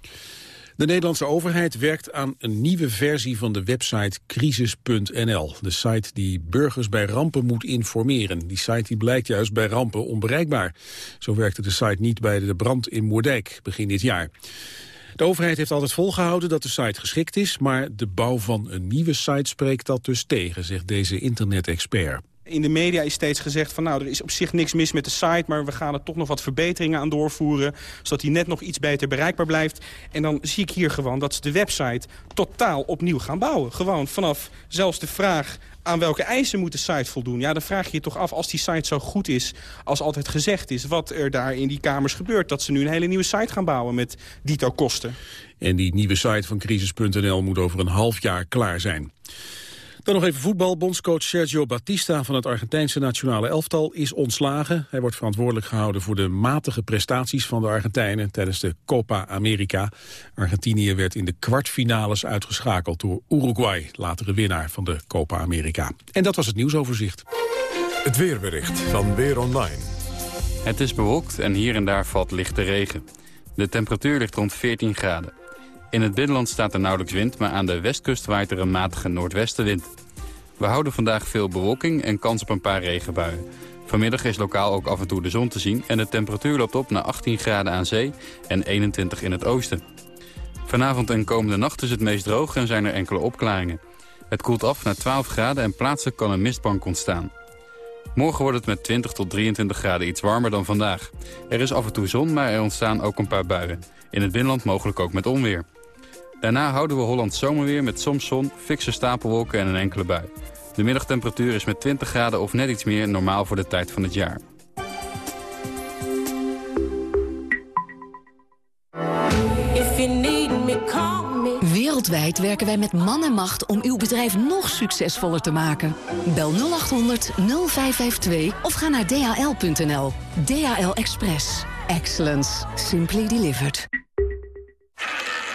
De Nederlandse overheid werkt aan een nieuwe versie van de website crisis.nl. De site die burgers bij rampen moet informeren. Die site die blijkt juist bij rampen onbereikbaar. Zo werkte de site niet bij de brand in Moerdijk begin dit jaar. De overheid heeft altijd volgehouden dat de site geschikt is... maar de bouw van een nieuwe site spreekt dat dus tegen, zegt deze internet-expert. In de media is steeds gezegd van nou, er is op zich niks mis met de site... maar we gaan er toch nog wat verbeteringen aan doorvoeren... zodat die net nog iets beter bereikbaar blijft. En dan zie ik hier gewoon dat ze de website totaal opnieuw gaan bouwen. Gewoon vanaf zelfs de vraag aan welke eisen moet de site voldoen? Ja, dan vraag je je toch af, als die site zo goed is als altijd gezegd is... wat er daar in die kamers gebeurt. Dat ze nu een hele nieuwe site gaan bouwen met dito kosten. En die nieuwe site van crisis.nl moet over een half jaar klaar zijn. Dan nog even voetbal. Bondscoach Sergio Batista van het Argentijnse nationale elftal is ontslagen. Hij wordt verantwoordelijk gehouden voor de matige prestaties van de Argentijnen tijdens de Copa America. Argentinië werd in de kwartfinales uitgeschakeld door Uruguay, latere winnaar van de Copa America. En dat was het nieuwsoverzicht. Het weerbericht van Weer Online. Het is bewolkt en hier en daar valt lichte regen. De temperatuur ligt rond 14 graden. In het binnenland staat er nauwelijks wind, maar aan de westkust waait er een matige noordwestenwind. We houden vandaag veel bewolking en kans op een paar regenbuien. Vanmiddag is lokaal ook af en toe de zon te zien... en de temperatuur loopt op naar 18 graden aan zee en 21 in het oosten. Vanavond en komende nacht is het meest droog en zijn er enkele opklaringen. Het koelt af naar 12 graden en plaatselijk kan een mistbank ontstaan. Morgen wordt het met 20 tot 23 graden iets warmer dan vandaag. Er is af en toe zon, maar er ontstaan ook een paar buien. In het binnenland mogelijk ook met onweer. Daarna houden we Hollands zomerweer met soms zon, fikse stapelwolken en een enkele bui. De middagtemperatuur is met 20 graden of net iets meer normaal voor de tijd van het jaar. Wereldwijd werken wij met man en macht om uw bedrijf nog succesvoller te maken. Bel 0800 0552 of ga naar dhl.nl. DHL Express. Excellence. Simply delivered.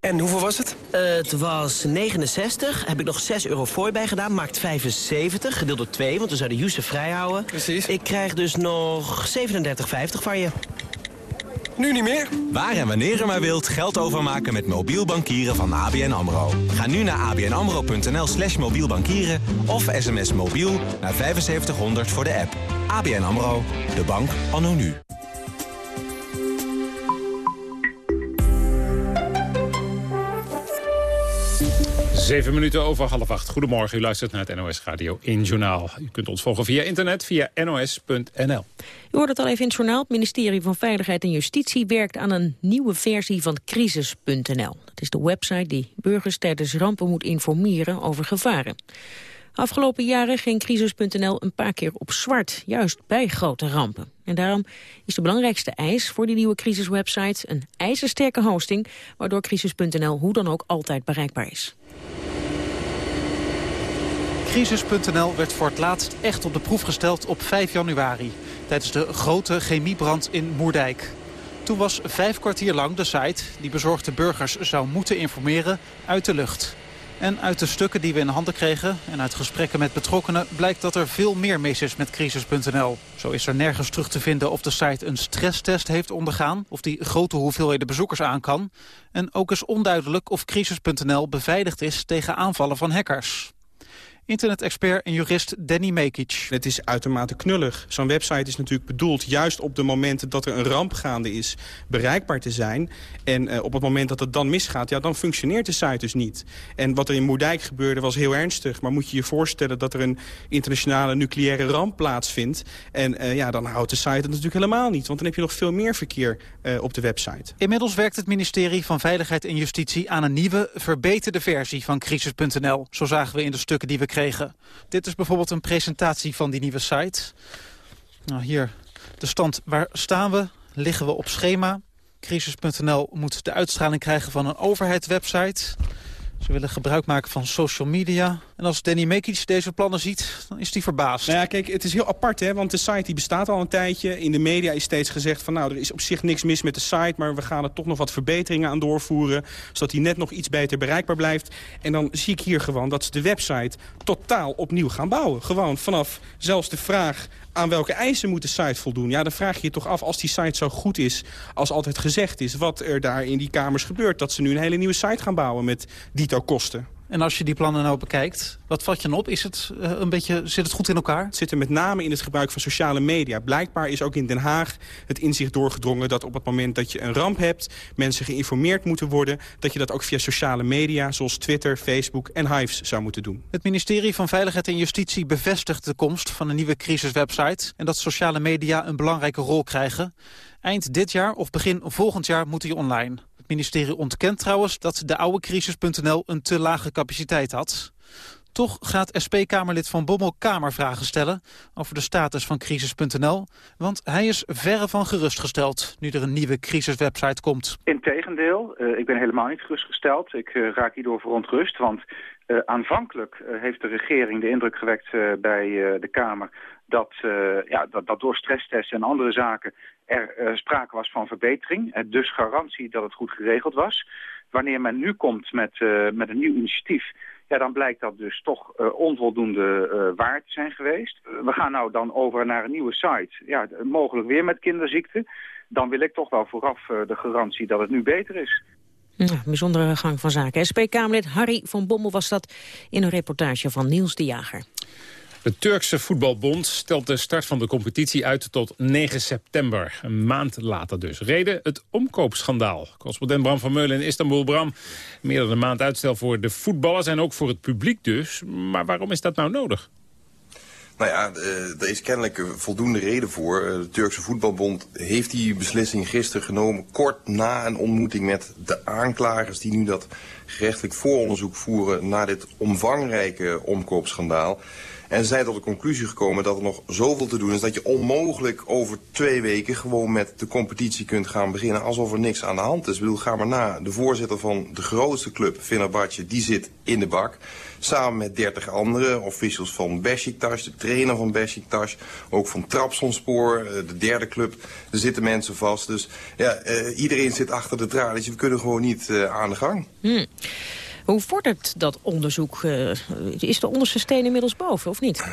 En hoeveel was het? het was 69. Heb ik nog 6 euro voor bij gedaan. Maakt 75. Gedeeld door 2, want we zouden Youssef vrijhouden. Precies. Ik krijg dus nog 37,50 van je. Nu niet meer? Waar en wanneer u maar wilt geld overmaken met mobiel bankieren van ABN AMRO. Ga nu naar abnamro.nl slash mobiel bankieren of sms mobiel naar 7500 voor de app. ABN AMRO, de bank anno nu. Zeven minuten over half acht. Goedemorgen, u luistert naar het NOS Radio in Journaal. U kunt ons volgen via internet, via nos.nl. U hoort het al even in het journaal. Het ministerie van Veiligheid en Justitie werkt aan een nieuwe versie van crisis.nl. Dat is de website die burgers tijdens rampen moet informeren over gevaren. Afgelopen jaren ging crisis.nl een paar keer op zwart, juist bij grote rampen. En daarom is de belangrijkste eis voor die nieuwe crisiswebsite een ijzersterke hosting, waardoor crisis.nl hoe dan ook altijd bereikbaar is. Crisis.nl werd voor het laatst echt op de proef gesteld op 5 januari... tijdens de grote chemiebrand in Moerdijk. Toen was vijf kwartier lang de site die bezorgde burgers zou moeten informeren uit de lucht. En uit de stukken die we in handen kregen en uit gesprekken met betrokkenen... blijkt dat er veel meer mis is met crisis.nl. Zo is er nergens terug te vinden of de site een stresstest heeft ondergaan... of die grote hoeveelheden bezoekers aan kan. En ook is onduidelijk of crisis.nl beveiligd is tegen aanvallen van hackers. Internet-expert en jurist Danny Mekic. Het is uitermate knullig. Zo'n website is natuurlijk bedoeld juist op de momenten dat er een ramp gaande is bereikbaar te zijn. En uh, op het moment dat het dan misgaat, ja, dan functioneert de site dus niet. En wat er in Moerdijk gebeurde was heel ernstig. Maar moet je je voorstellen dat er een internationale nucleaire ramp plaatsvindt. En uh, ja, dan houdt de site het natuurlijk helemaal niet. Want dan heb je nog veel meer verkeer uh, op de website. Inmiddels werkt het ministerie van Veiligheid en Justitie aan een nieuwe, verbeterde versie van crisis.nl. Zo zagen we in de stukken die we kregen Dit is bijvoorbeeld een presentatie van die nieuwe site. Nou, hier de stand. Waar staan we? Liggen we op schema? Crisis.nl moet de uitstraling krijgen van een overheidswebsite. Ze willen gebruik maken van social media. En als Danny Mekic deze plannen ziet, dan is hij verbaasd. Nou ja, kijk, het is heel apart, hè, want de site die bestaat al een tijdje. In de media is steeds gezegd van, nou, er is op zich niks mis met de site... maar we gaan er toch nog wat verbeteringen aan doorvoeren... zodat die net nog iets beter bereikbaar blijft. En dan zie ik hier gewoon dat ze de website totaal opnieuw gaan bouwen. Gewoon vanaf zelfs de vraag aan welke eisen moet de site voldoen? Ja, dan vraag je je toch af, als die site zo goed is als altijd gezegd is... wat er daar in die kamers gebeurt. Dat ze nu een hele nieuwe site gaan bouwen met dito kosten. En als je die plannen nou bekijkt, wat vat je dan op? Is het, uh, een beetje, zit het goed in elkaar? Het zit er met name in het gebruik van sociale media. Blijkbaar is ook in Den Haag het inzicht doorgedrongen... dat op het moment dat je een ramp hebt, mensen geïnformeerd moeten worden... dat je dat ook via sociale media zoals Twitter, Facebook en Hives zou moeten doen. Het ministerie van Veiligheid en Justitie bevestigt de komst van een nieuwe crisiswebsite... en dat sociale media een belangrijke rol krijgen. Eind dit jaar of begin volgend jaar moet die online. Ministerie ontkent trouwens dat de oude crisis.nl een te lage capaciteit had. Toch gaat SP-Kamerlid Van Bommel Kamervragen stellen over de status van crisis.nl. Want hij is verre van gerustgesteld nu er een nieuwe crisiswebsite komt. Integendeel, uh, ik ben helemaal niet gerustgesteld. Ik uh, raak hierdoor verontrust, want uh, aanvankelijk heeft de regering de indruk gewekt bij de Kamer... Dat, ja, dat, dat door stresstests en andere zaken er uh, sprake was van verbetering. Uh, dus garantie dat het goed geregeld was. Wanneer men nu komt met, uh, met een nieuw initiatief... ja, dan blijkt dat dus toch onvoldoende waard te zijn geweest. we gaan nou dan over naar een nieuwe site, ja, mogelijk weer met kinderziekte. Dan wil ik toch wel vooraf de garantie dat het nu beter is. Ja, bijzondere gang van zaken. SP-Kamerlid Harry van Bommel was dat in een reportage van Niels de Jager. De Turkse voetbalbond stelt de start van de competitie uit tot 9 september. Een maand later dus. Reden het omkoopschandaal. Correspondent Bram van Meulen in Istanbul. Bram, meer dan een maand uitstel voor de voetballers en ook voor het publiek dus. Maar waarom is dat nou nodig? Nou ja, eh, er is kennelijk voldoende reden voor. Eh, de Turkse voetbalbond heeft die beslissing gisteren genomen... kort na een ontmoeting met de aanklagers... die nu dat gerechtelijk vooronderzoek voeren... naar dit omvangrijke omkoopschandaal. En ze zijn tot de conclusie gekomen dat er nog zoveel te doen is... dat je onmogelijk over twee weken gewoon met de competitie kunt gaan beginnen... alsof er niks aan de hand is. Ik bedoel, ga maar na. De voorzitter van de grootste club, Fenerbahce, die zit in de bak. Samen met 30 andere officials van Besiktas, de trainer van Besiktas... ook van Trabzonspor, eh, de derde club. Er zitten mensen vast. Dus ja, uh, iedereen zit achter de tralies. We kunnen gewoon niet uh, aan de gang. Hmm. Hoe vordert dat onderzoek? Uh, is de onderste steen inmiddels boven, of niet?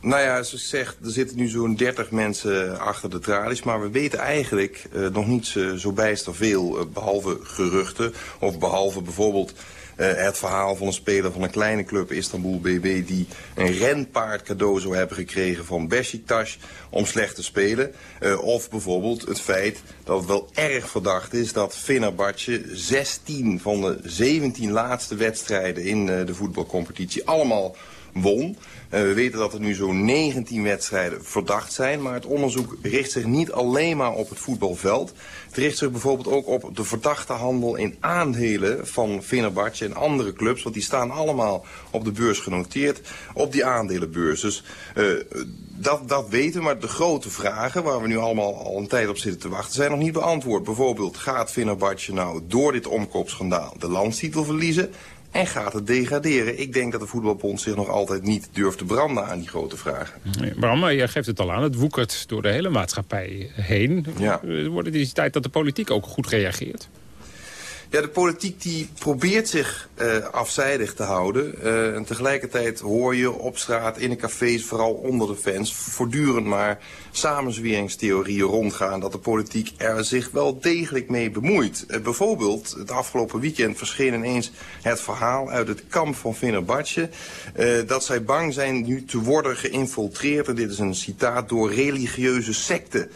Nou ja, zoals zegt, er zitten nu zo'n 30 mensen achter de tralies. Maar we weten eigenlijk uh, nog niet zo bijster veel, uh, behalve geruchten. Of behalve bijvoorbeeld het verhaal van een speler van een kleine club, Istanbul BB... die een renpaard cadeau zou hebben gekregen van Besiktas om slecht te spelen. Uh, of bijvoorbeeld het feit dat het wel erg verdacht is... dat Fenerbahce 16 van de 17 laatste wedstrijden in uh, de voetbalcompetitie allemaal won. Uh, we weten dat er nu zo'n 19 wedstrijden verdacht zijn. Maar het onderzoek richt zich niet alleen maar op het voetbalveld. Het richt zich bijvoorbeeld ook op de verdachte handel in aandelen van Fenerbahce en andere clubs. Want die staan allemaal op de beurs genoteerd, op die aandelenbeurs. Dus uh, dat, dat weten, maar de grote vragen waar we nu allemaal al een tijd op zitten te wachten zijn nog niet beantwoord. Bijvoorbeeld, gaat Fenerbahce nou door dit omkoopschandaal de landstitel verliezen? En gaat het degraderen? Ik denk dat de voetbalbond zich nog altijd niet durft te branden aan die grote vragen. Bram, jij geeft het al aan. Het woekert door de hele maatschappij heen. Ja. Wordt het is tijd dat de politiek ook goed reageert? Ja, de politiek die probeert zich uh, afzijdig te houden. Uh, en tegelijkertijd hoor je op straat, in de cafés, vooral onder de fans... voortdurend maar samenzweringstheorieën rondgaan... dat de politiek er zich wel degelijk mee bemoeit. Uh, bijvoorbeeld, het afgelopen weekend verscheen ineens het verhaal uit het kamp van Fenerbahce... dat zij bang zijn nu te worden geïnfiltreerd, en dit is een citaat, door religieuze secten...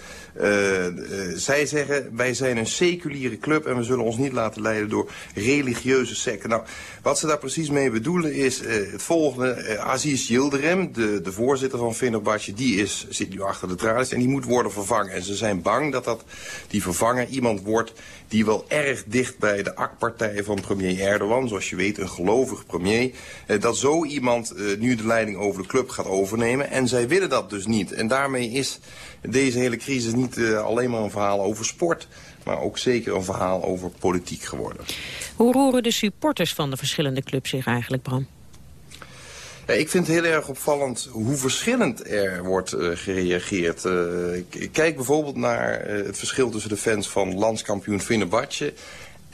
Zij zeggen, wij zijn een seculiere club en we zullen ons niet laten leiden door religieuze secten. Nou, wat ze daar precies mee bedoelen is uh, het volgende. Aziz Yildirim, de, de voorzitter van Fenerbahce, die is, zit nu achter de tralies en die moet worden vervangen. En ze zijn bang dat dat, die vervanger iemand wordt die wel erg dicht bij de AK-partij van premier Erdogan, zoals je weet een gelovig premier, dat zo iemand nu de leiding over de club gaat overnemen. En zij willen dat dus niet. En daarmee is deze hele crisis niet alleen maar een verhaal over sport... maar ook zeker een verhaal over politiek geworden. Hoe roeren de supporters van de verschillende clubs zich eigenlijk, Bram? Ja, ik vind het heel erg opvallend hoe verschillend er wordt uh, gereageerd. Uh, ik, kijk bijvoorbeeld naar het verschil tussen de fans van landskampioen Fenerbahce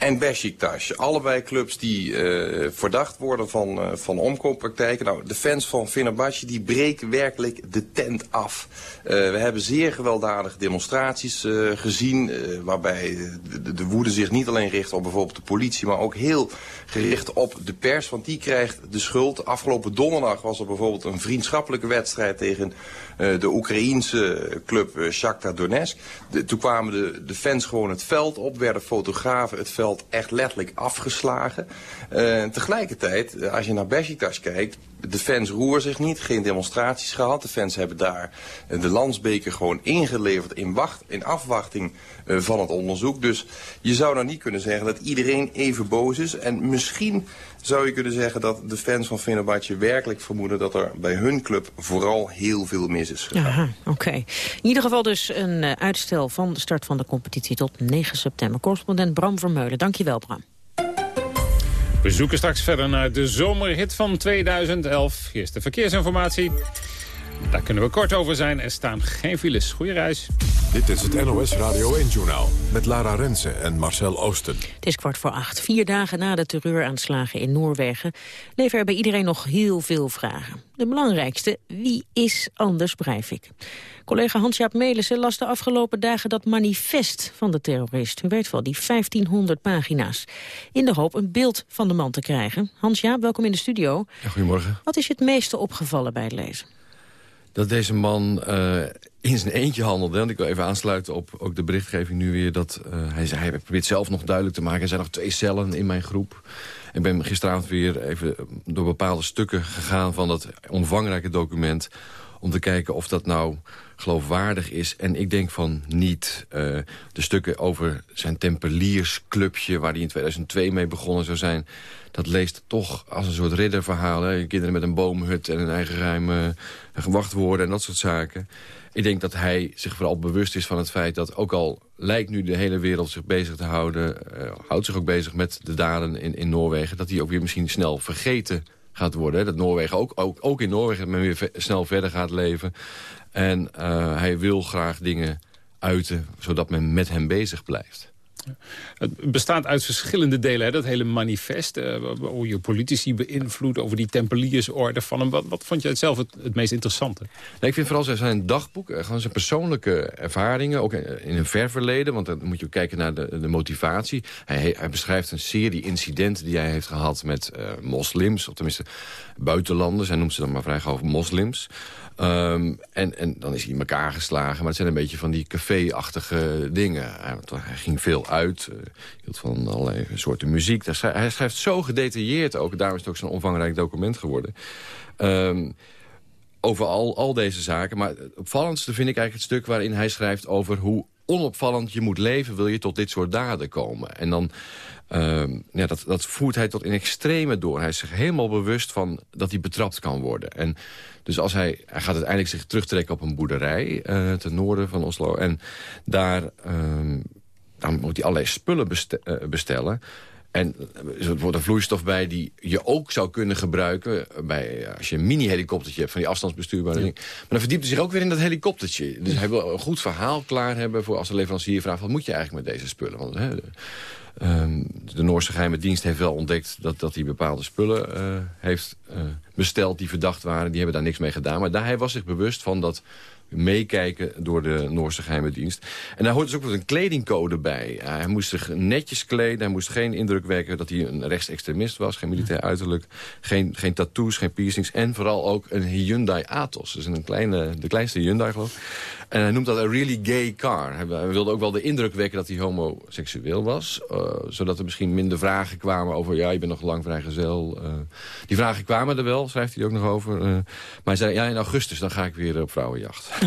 en Besiktas. Allebei clubs die uh, verdacht worden van, uh, van omkooppraktijken. Nou, de fans van Fenerbahce die breken werkelijk de tent af. Uh, we hebben zeer gewelddadige demonstraties gezien... waarbij de, de, woede zich niet alleen richt op bijvoorbeeld de politie... maar ook heel gericht op de pers, want die krijgt de schuld. Afgelopen donderdag was er bijvoorbeeld een vriendschappelijke wedstrijd... tegen de Oekraïense club Shakhtar Donetsk. Toen kwamen de, de fans gewoon het veld op, werden fotografen het veld echt letterlijk afgeslagen. Uh, tegelijkertijd, eh, als je naar Besiktas kijkt, de fans roeren zich niet, geen demonstraties gehad. De fans hebben daar de landsbeker gewoon ingeleverd in, wacht, in afwachting uh, van het onderzoek. Dus je zou nou niet kunnen zeggen dat iedereen even boos is. En misschien zou je kunnen zeggen dat de fans van Fenerbahce werkelijk vermoeden dat er bij hun club vooral heel veel mis is gegaan. Oké. In ieder geval dus een uh, uitstel van de start van de competitie tot 9 september. Correspondent Bram Vermeulen. Dankjewel Bram. We zoeken straks verder naar de zomerhit van 2011. Hier is de verkeersinformatie. Daar kunnen we kort over zijn. Er staan geen files. Goeie reis. Dit is het NOS Radio 1-journaal met Lara Rensen en Marcel Oosten. Het is kwart voor acht. Vier dagen na de terreuraanslagen in Noorwegen... leven er bij iedereen nog heel veel vragen. De belangrijkste, wie is Anders Breivik? Collega Hans-Jaap Melissen las de afgelopen dagen dat manifest van de terrorist. U weet wel, die 1500 pagina's. In de hoop een beeld van de man te krijgen. Hans-Jaap, welkom in de studio. Ja, goedemorgen. Wat is je het meeste opgevallen bij het lezen? Dat deze man uh, in zijn eentje handelde. Want ik wil even aansluiten op ook de berichtgeving nu weer. Dat, uh, hij, zei, hij probeert zelf nog duidelijk te maken. Er zijn nog twee cellen in mijn groep. Ik ben gisteravond weer even door bepaalde stukken gegaan van dat omvangrijke document om te kijken of dat nou geloofwaardig is. En ik denk van niet. Uh, de stukken over zijn tempeliersclubje... waar hij in 2002 mee begonnen zou zijn... dat leest toch als een soort ridderverhaal. Hè? Kinderen met een boomhut en een eigen geheime wachtwoorden en dat soort zaken. Ik denk dat hij zich vooral bewust is van het feit dat... ook al lijkt nu de hele wereld zich bezig te houden... Uh, houdt zich ook bezig met de daden in, in Noorwegen... dat hij ook weer misschien snel vergeten gaat worden. Dat Noorwegen ook, ook, ook in Noorwegen men weer snel verder gaat leven. En uh, hij wil graag dingen uiten, zodat men met hem bezig blijft. Het bestaat uit verschillende delen, hè, dat hele manifest. Uh, hoe je politici beïnvloedt over die tempeliersorde van hem. Wat, wat vond jij zelf het, meest interessante? Nee, ik vind vooral zijn dagboek, uh, gewoon zijn persoonlijke ervaringen. Ook in een ver verleden, want dan moet je kijken naar de, de motivatie. Hij, hij, beschrijft een serie incidenten die hij heeft gehad met uh, moslims. Of tenminste buitenlanders. Hij noemt ze dan maar vrij gauw moslims. Um, en, en dan is hij in elkaar geslagen. Maar het zijn een beetje van die café-achtige dingen. Hij, hij, ging veel uit. Uh, hield van allerlei soorten muziek. Hij schrijft zo gedetailleerd ook. Daarom is het ook zo'n omvangrijk document geworden. Um, over al, al deze zaken. Maar het opvallendste vind ik eigenlijk het stuk waarin hij schrijft over hoe onopvallend je moet leven... wil je tot dit soort daden komen. En dan, uh, ja, dat, dat voert hij tot in extreme door. Hij is zich helemaal bewust van dat hij betrapt kan worden. En dus als hij, hij gaat uiteindelijk zich terugtrekken op een boerderij... Uh, ten noorden van Oslo. En daar uh, dan moet hij allerlei spullen bestellen... En er wordt een vloeistof bij die je ook zou kunnen gebruiken... Bij, als je een mini-helikoptertje hebt van die afstandsbestuurbare ja. dingen. Maar dan verdiept hij zich ook weer in dat helikoptertje. Dus hij wil een goed verhaal klaar hebben voor als de leverancier vraagt... wat moet je eigenlijk met deze spullen? Want hè, de, um, de Noorse geheime dienst heeft wel ontdekt dat, dat hij bepaalde spullen uh, heeft uh, besteld... die verdacht waren. Die hebben daar niks mee gedaan. Maar daar, hij was zich bewust van dat meekijken door de Noorse geheime dienst. En daar hoort dus ook wat een kledingcode bij. hij moest zich netjes kleden. Hij moest geen indruk wekken dat hij een rechtsextremist was. Geen militair uiterlijk. Geen, geen tattoos, geen piercings. En vooral ook een Hyundai Atos. Dus een kleine, de kleinste Hyundai geloof ik. En hij noemt dat een really gay car. Hij wilde ook wel de indruk wekken dat hij homoseksueel was. Uh, zodat er misschien minder vragen kwamen over... ja, je bent nog lang vrijgezel. Uh, die vragen kwamen er wel, schrijft hij ook nog over. Uh, maar hij zei, ja, in augustus dan ga ik weer op vrouwenjacht. (laughs)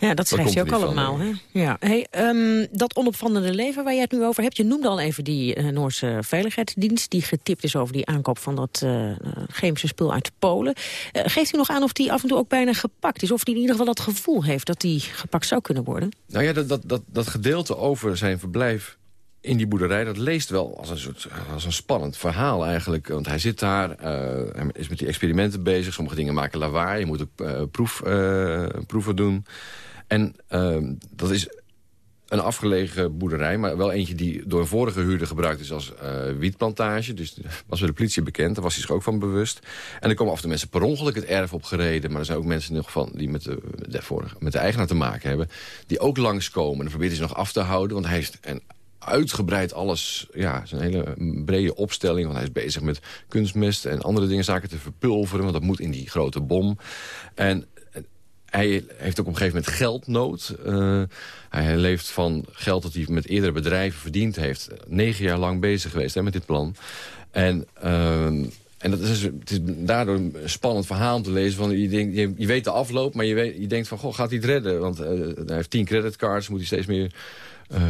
Ja, dat schrijft hij ook allemaal. Hè? Ja. Hey, um, dat onopvallende leven waar jij het nu over hebt... je noemde al even die uh, Noorse veiligheidsdienst... die getipt is over die aankoop van dat uh, chemische spul uit Polen. Uh, geeft u nog aan of die af en toe ook bijna gepakt is? Of hij in ieder geval dat gevoel heeft dat die gepakt zou kunnen worden? Nou ja, dat, dat, dat, dat gedeelte over zijn verblijf in die boerderij, dat leest wel als een, soort, als een spannend verhaal eigenlijk. Want hij zit daar, uh, is met die experimenten bezig. Sommige dingen maken lawaai, je moet ook uh, proef, uh, proeven doen. En ehm, dat is een afgelegen boerderij, maar wel eentje die door een vorige huurder gebruikt is als wietplantage. Dus was bij de politie bekend, daar was hij zich ook van bewust. En er komen af en toe mensen per ongeluk het erf opgereden. Maar er zijn ook mensen nog van die met de, de, vorige, met de eigenaar te maken hebben. Die ook langskomen. En dan probeert hij zich nog af te houden, want hij is... En uitgebreid alles. Ja, zijn hele brede opstelling. Want hij is bezig met kunstmest en andere dingen, zaken te verpulveren. Want dat moet in die grote bom. En hij heeft ook op een gegeven moment geldnood. Uh, hij leeft van geld dat hij met eerdere bedrijven verdiend heeft. Negen jaar lang bezig geweest hè, met dit plan. En... Uh, en dat is, het is daardoor een spannend verhaal om te lezen. Van, je, je, weet de afloop, maar je, weet, je denkt van... Goh, gaat hij het redden? Want uh, hij heeft tien creditcards, moet hij steeds meer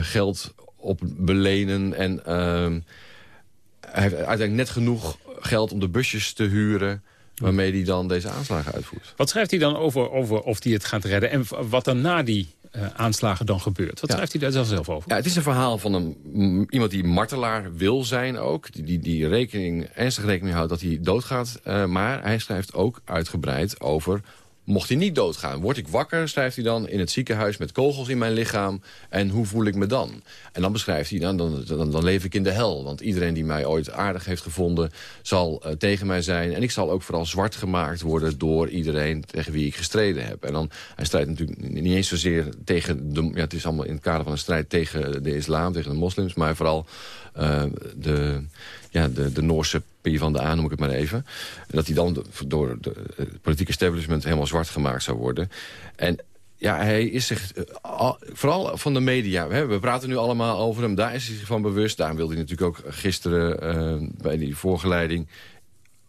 geld op belenen. En hij heeft uiteindelijk net genoeg geld om de busjes te huren waarmee hij dan deze aanslagen uitvoert. Wat schrijft hij dan over, over of hij het gaat redden en wat er na die uh, aanslagen dan gebeurt? Wat ja. schrijft hij daar zelf, zelf over? Ja, het is een verhaal van een, iemand die martelaar wil zijn ook. Die, die, die rekening, ernstig rekening houdt dat hij doodgaat. Uh, maar hij schrijft ook uitgebreid over mocht hij niet doodgaan. Word ik wakker, schrijft hij dan, in het ziekenhuis met kogels in mijn lichaam. En hoe voel ik me dan? En dan beschrijft hij, dan, dan, dan, dan leef ik in de hel. Want iedereen die mij ooit aardig heeft gevonden, zal uh, tegen mij zijn. En ik zal ook vooral zwart gemaakt worden door iedereen tegen wie ik gestreden heb. En dan, hij strijdt natuurlijk niet eens zozeer tegen... De, ja, het is allemaal in het kader van een strijd tegen de islam, tegen de moslims. Maar vooral uh, de, ja, de, de Noorse P van de A, noem ik het maar even. En dat hij dan door de, het politieke establishment helemaal zwart gemaakt zou worden. En ja, hij is zich, uh, vooral van de media, we praten nu allemaal over hem, daar is hij zich van bewust. Daarom wilde hij natuurlijk ook gisteren uh, bij die voorgeleiding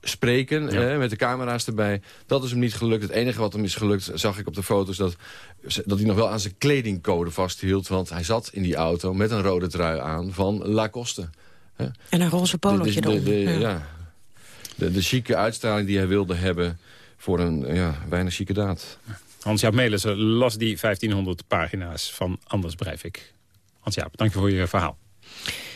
spreken, ja. hè, met de camera's erbij. Dat is hem niet gelukt. Het enige wat hem is gelukt, zag ik op de foto's... dat, dat hij nog wel aan zijn kledingcode vasthield. Want hij zat in die auto met een rode trui aan van Lacoste. Hè. En een roze polootje de, de, de, ja. ja. de, de chique uitstraling die hij wilde hebben... voor een ja, weinig chique daad. Hans-Jaap Melissen las die 1500 pagina's van Anders Breivik. Hans-Jaap, dank je voor je verhaal.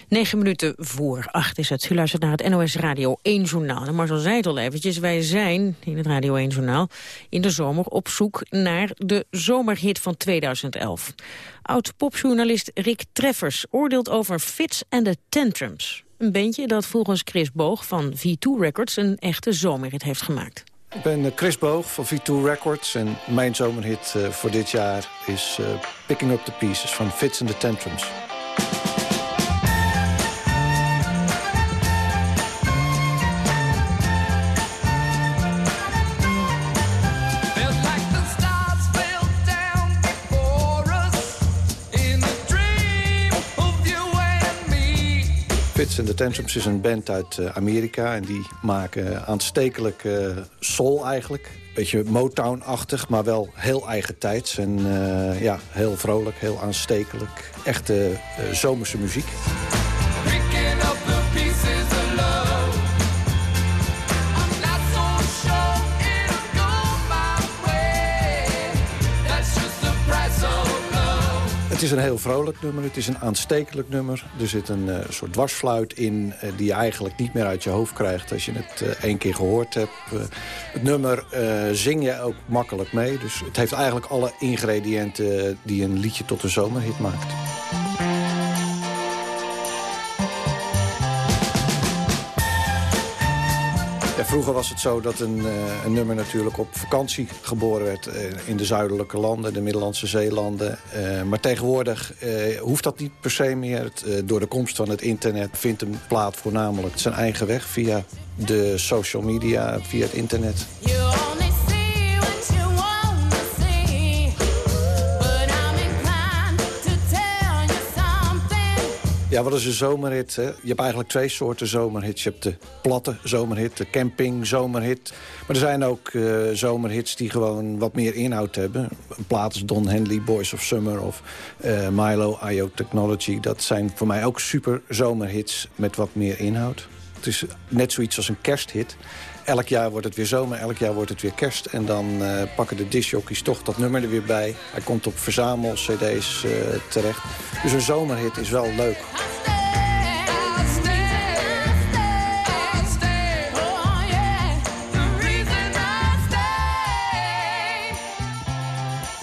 9 minuten voor acht is het. U luistert naar het NOS Radio 1 Journaal. En Marcel zei het al eventjes, wij zijn in het Radio 1 Journaal... in de zomer op zoek naar de zomerhit van 2011. Oud-popjournalist Rick Treffers oordeelt over Fits and the Tantrums. Een bandje dat volgens Chris Boog van V2 Records... een echte zomerhit heeft gemaakt. Ik ben Chris Boog van V2 Records en mijn zomerhit uh, voor dit jaar is uh, Picking Up The Pieces van Fits and the Tantrums. And the Tantrums is een band uit uh, Amerika. En die maken aanstekelijk uh, soul eigenlijk. Beetje Motown-achtig, maar wel heel eigen tijds. En uh, ja, heel vrolijk, heel aanstekelijk. Echte zomerse muziek. Het is een heel vrolijk nummer, het is een aanstekelijk nummer. Er zit een uh, soort dwarsfluit in uh, die je eigenlijk niet meer uit je hoofd krijgt... als je het uh, één keer gehoord hebt. het nummer zing je ook makkelijk mee. Dus het heeft eigenlijk alle ingrediënten die een liedje tot een zomerhit maakt. Vroeger was het zo dat een, uh, een, nummer natuurlijk op vakantie geboren werd... Uh, in de zuidelijke landen, de Middellandse zeelanden. Uh, maar tegenwoordig hoeft dat niet per se meer. Het, door de komst van het internet vindt een plaat voornamelijk zijn eigen weg... via de social media, via het internet. Ja, wat is een zomerhit? Hè? Je hebt eigenlijk twee soorten zomerhits. Je hebt de platte zomerhit, de camping zomerhit. Maar er zijn ook uh, zomerhits die gewoon wat meer inhoud hebben. Een plaat als Don Henley, Boys of Summer of uh, Milo, IO Technology. Dat zijn voor mij ook super zomerhits met wat meer inhoud. Het is net zoiets als een kersthit. Elk jaar wordt het weer zomer, elk jaar wordt het weer kerst. En dan uh, pakken de discjockeys toch dat nummer er weer bij. Hij komt op verzamel-cd's uh, terecht. Dus een zomerhit is wel leuk.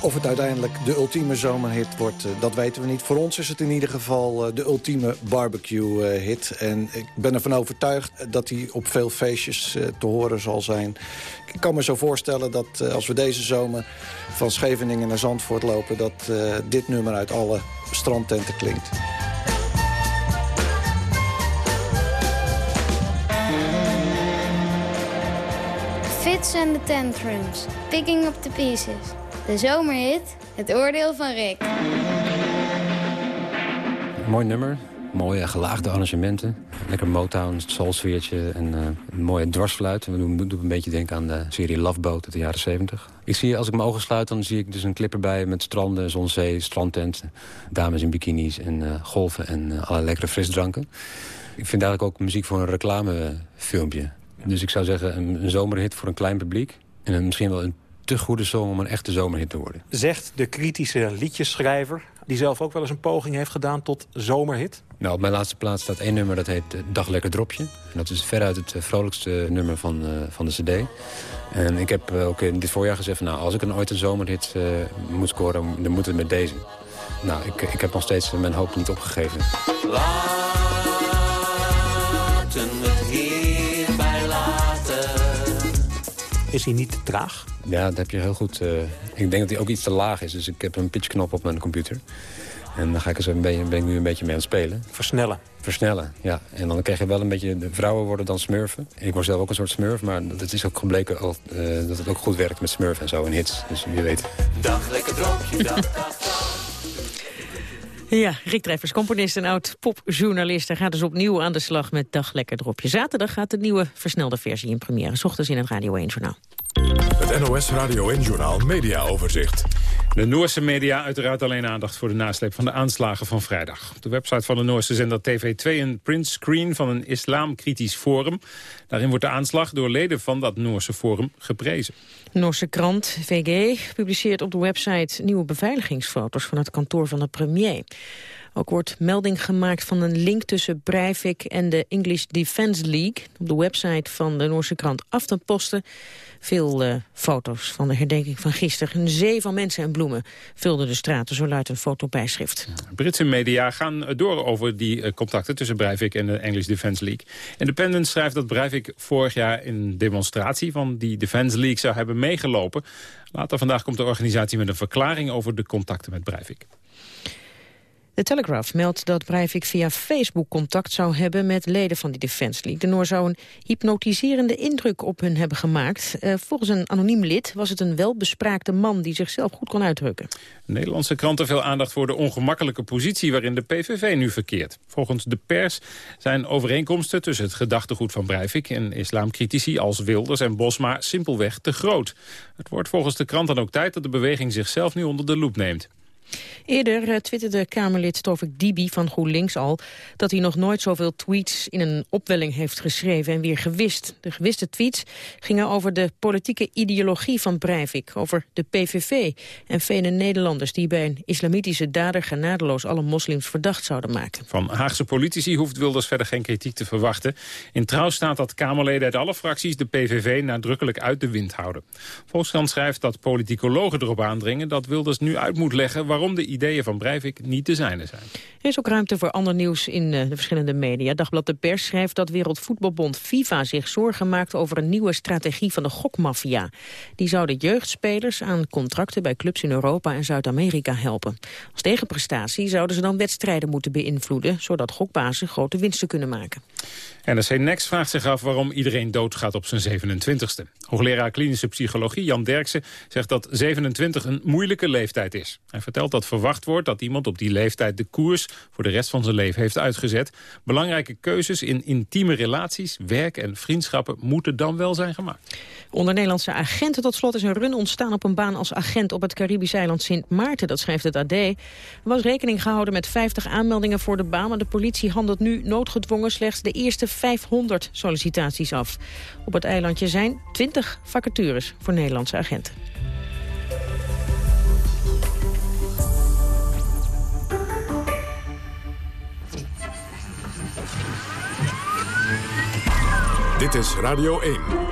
Of het uiteindelijk de ultieme zomerhit wordt, dat weten we niet. Voor ons is het in ieder geval de ultieme barbecue-hit. En ik ben ervan overtuigd dat hij op veel feestjes te horen zal zijn. Ik kan me zo voorstellen dat als we deze zomer van Scheveningen naar Zandvoort lopen... dat dit nummer uit alle strandtenten klinkt. Fits and the Tantrums, Picking Up the Pieces. De zomerhit, het oordeel van Rick. Mooi nummer, mooie gelaagde arrangementen. Lekker Motown, soulsfeertje en uh, een mooie dwarsfluit. We doen, een beetje denken aan de serie Love Boat uit de jaren 70. Ik zie, als ik mijn ogen sluit, dan zie ik dus een clip erbij met stranden, zonzee, strandtent, dames in bikinis en uh, golven en uh, allerlei lekkere frisdranken. Ik vind eigenlijk ook muziek voor een reclamefilmpje. Dus ik zou zeggen een, een zomerhit voor een klein publiek. En misschien wel een te goede song om een echte zomerhit te worden. Zegt de kritische liedjesschrijver die zelf ook wel eens een poging heeft gedaan tot zomerhit? Nou, op mijn laatste plaats staat één nummer dat heet Dag Lekker Dropje. En dat is veruit het vrolijkste nummer van, van de cd. En ik heb ook in dit voorjaar gezegd... nou, als ik een ooit een zomerhit moet scoren, dan moet het met deze. Nou, ik, ik heb nog steeds mijn hoop niet opgegeven. Laten Is hij niet te traag? Ja, dat heb je heel goed. Uh, ik denk dat hij ook iets te laag is. Dus ik heb een pitchknop op mijn computer. En dan ga ik er zo een beetje, ben ik nu een beetje mee aan het spelen. Versnellen? Versnellen, ja. En dan krijg je wel een beetje... De vrouwen worden dan smurfen. Ik word zelf ook een soort smurf. Maar het is ook gebleken al, uh, dat het ook goed werkt met smurf en zo in hits. Dus wie weet. Dag lekker dropje, dag, dag. Ja, Rick Treffers, componist en oud-popjournalist. Hij gaat dus opnieuw aan de slag met Dag Lekker Dropje. Zaterdag gaat de nieuwe versnelde versie in première. S ochtends in het Radio 1-journaal. Het NOS Radio 1-journaal Media Overzicht. De Noorse media uiteraard alleen aandacht voor de nasleep van de aanslagen van vrijdag. Op de website van de Noorse zender TV2 een printscreen van een islamkritisch forum. Daarin wordt de aanslag door leden van dat Noorse forum geprezen. Noorse krant VG publiceert op de website nieuwe beveiligingsfoto's van het kantoor van de premier. Ook wordt melding gemaakt van een link tussen Breivik en de English Defence League. Op de website van de Noorse krant Aftenposten veel uh, foto's van de herdenking van gisteren. Een zee van mensen en bloemen vulden de straten, zo luidt een fotobijschrift. Britse media gaan door over die uh, contacten tussen Breivik en de English Defence League. Independent schrijft dat Breivik vorig jaar in demonstratie van die Defence League zou hebben meegelopen. Later vandaag komt de organisatie met een verklaring over de contacten met Breivik. De Telegraph meldt dat Breivik via Facebook contact zou hebben met leden van die Defense League. De Noor zou een hypnotiserende indruk op hun hebben gemaakt. Uh, volgens een anoniem lid was het een welbespraakte man die zichzelf goed kon uitdrukken. Nederlandse kranten veel aandacht voor de ongemakkelijke positie waarin de PVV nu verkeert. Volgens de pers zijn overeenkomsten tussen het gedachtegoed van Breivik en islamcritici als Wilders en Bosma simpelweg te groot. Het wordt volgens de krant dan ook tijd dat de beweging zichzelf nu onder de loep neemt. Eerder uh, twitterde Kamerlid Tovik Dibi van GroenLinks al... dat hij nog nooit zoveel tweets in een opwelling heeft geschreven en weer gewist. De gewiste tweets gingen over de politieke ideologie van Breivik... over de PVV en vele Nederlanders die bij een islamitische dader... genadeloos alle moslims verdacht zouden maken. Van Haagse politici hoeft Wilders verder geen kritiek te verwachten. In trouw staat dat Kamerleden uit alle fracties de PVV nadrukkelijk uit de wind houden. Volkskrant schrijft dat politicologen erop aandringen... dat Wilders nu uit moet leggen waarom waarom de ideeën van Breivik niet te zijne zijn. Er is ook ruimte voor ander nieuws in eh, de verschillende media. Dagblad De Pers schrijft dat Wereldvoetbalbond FIFA zich zorgen maakt over een nieuwe strategie van de gokmafia. Die zou de jeugdspelers aan contracten bij clubs in Europa en Zuid-Amerika helpen. Als tegenprestatie zouden ze dan wedstrijden moeten beïnvloeden, zodat gokbazen grote winsten kunnen maken. NRC Next vraagt zich af waarom iedereen doodgaat op zijn 27ste. Hoogleraar klinische psychologie Jan Derksen zegt dat 27 een moeilijke leeftijd is. Hij vertelt dat verwacht wordt dat iemand op die leeftijd de koers voor de rest van zijn leven heeft uitgezet. Belangrijke keuzes in intieme relaties, werk en vriendschappen moeten dan wel zijn gemaakt. Onder Nederlandse agenten tot slot is een run ontstaan op een baan als agent op het Caribisch eiland Sint Maarten. Dat schrijft het AD. Er was rekening gehouden met 50 aanmeldingen voor de baan, maar de politie handelt nu noodgedwongen slechts de eerste 500 sollicitaties af. Op het eilandje zijn 20 vacatures voor Nederlandse agenten. Dit is Radio 1.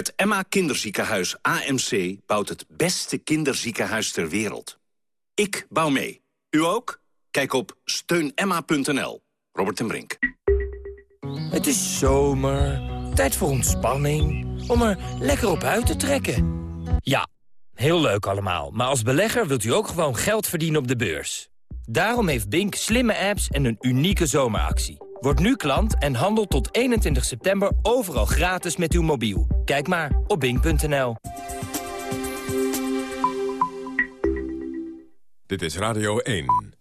Het Emma Kinderziekenhuis AMC bouwt het beste kinderziekenhuis ter wereld. Ik bouw mee. U ook? Kijk op steunemma.nl. Robert en Brink. Het is zomer, tijd voor ontspanning, om er lekker op uit te trekken. Ja, heel leuk allemaal, maar als belegger wilt u ook gewoon geld verdienen op de beurs. Daarom heeft Bink slimme apps en een unieke zomeractie. Word nu klant en handel tot 21 september overal gratis met uw mobiel. Kijk maar op bing.nl. Dit is Radio 1.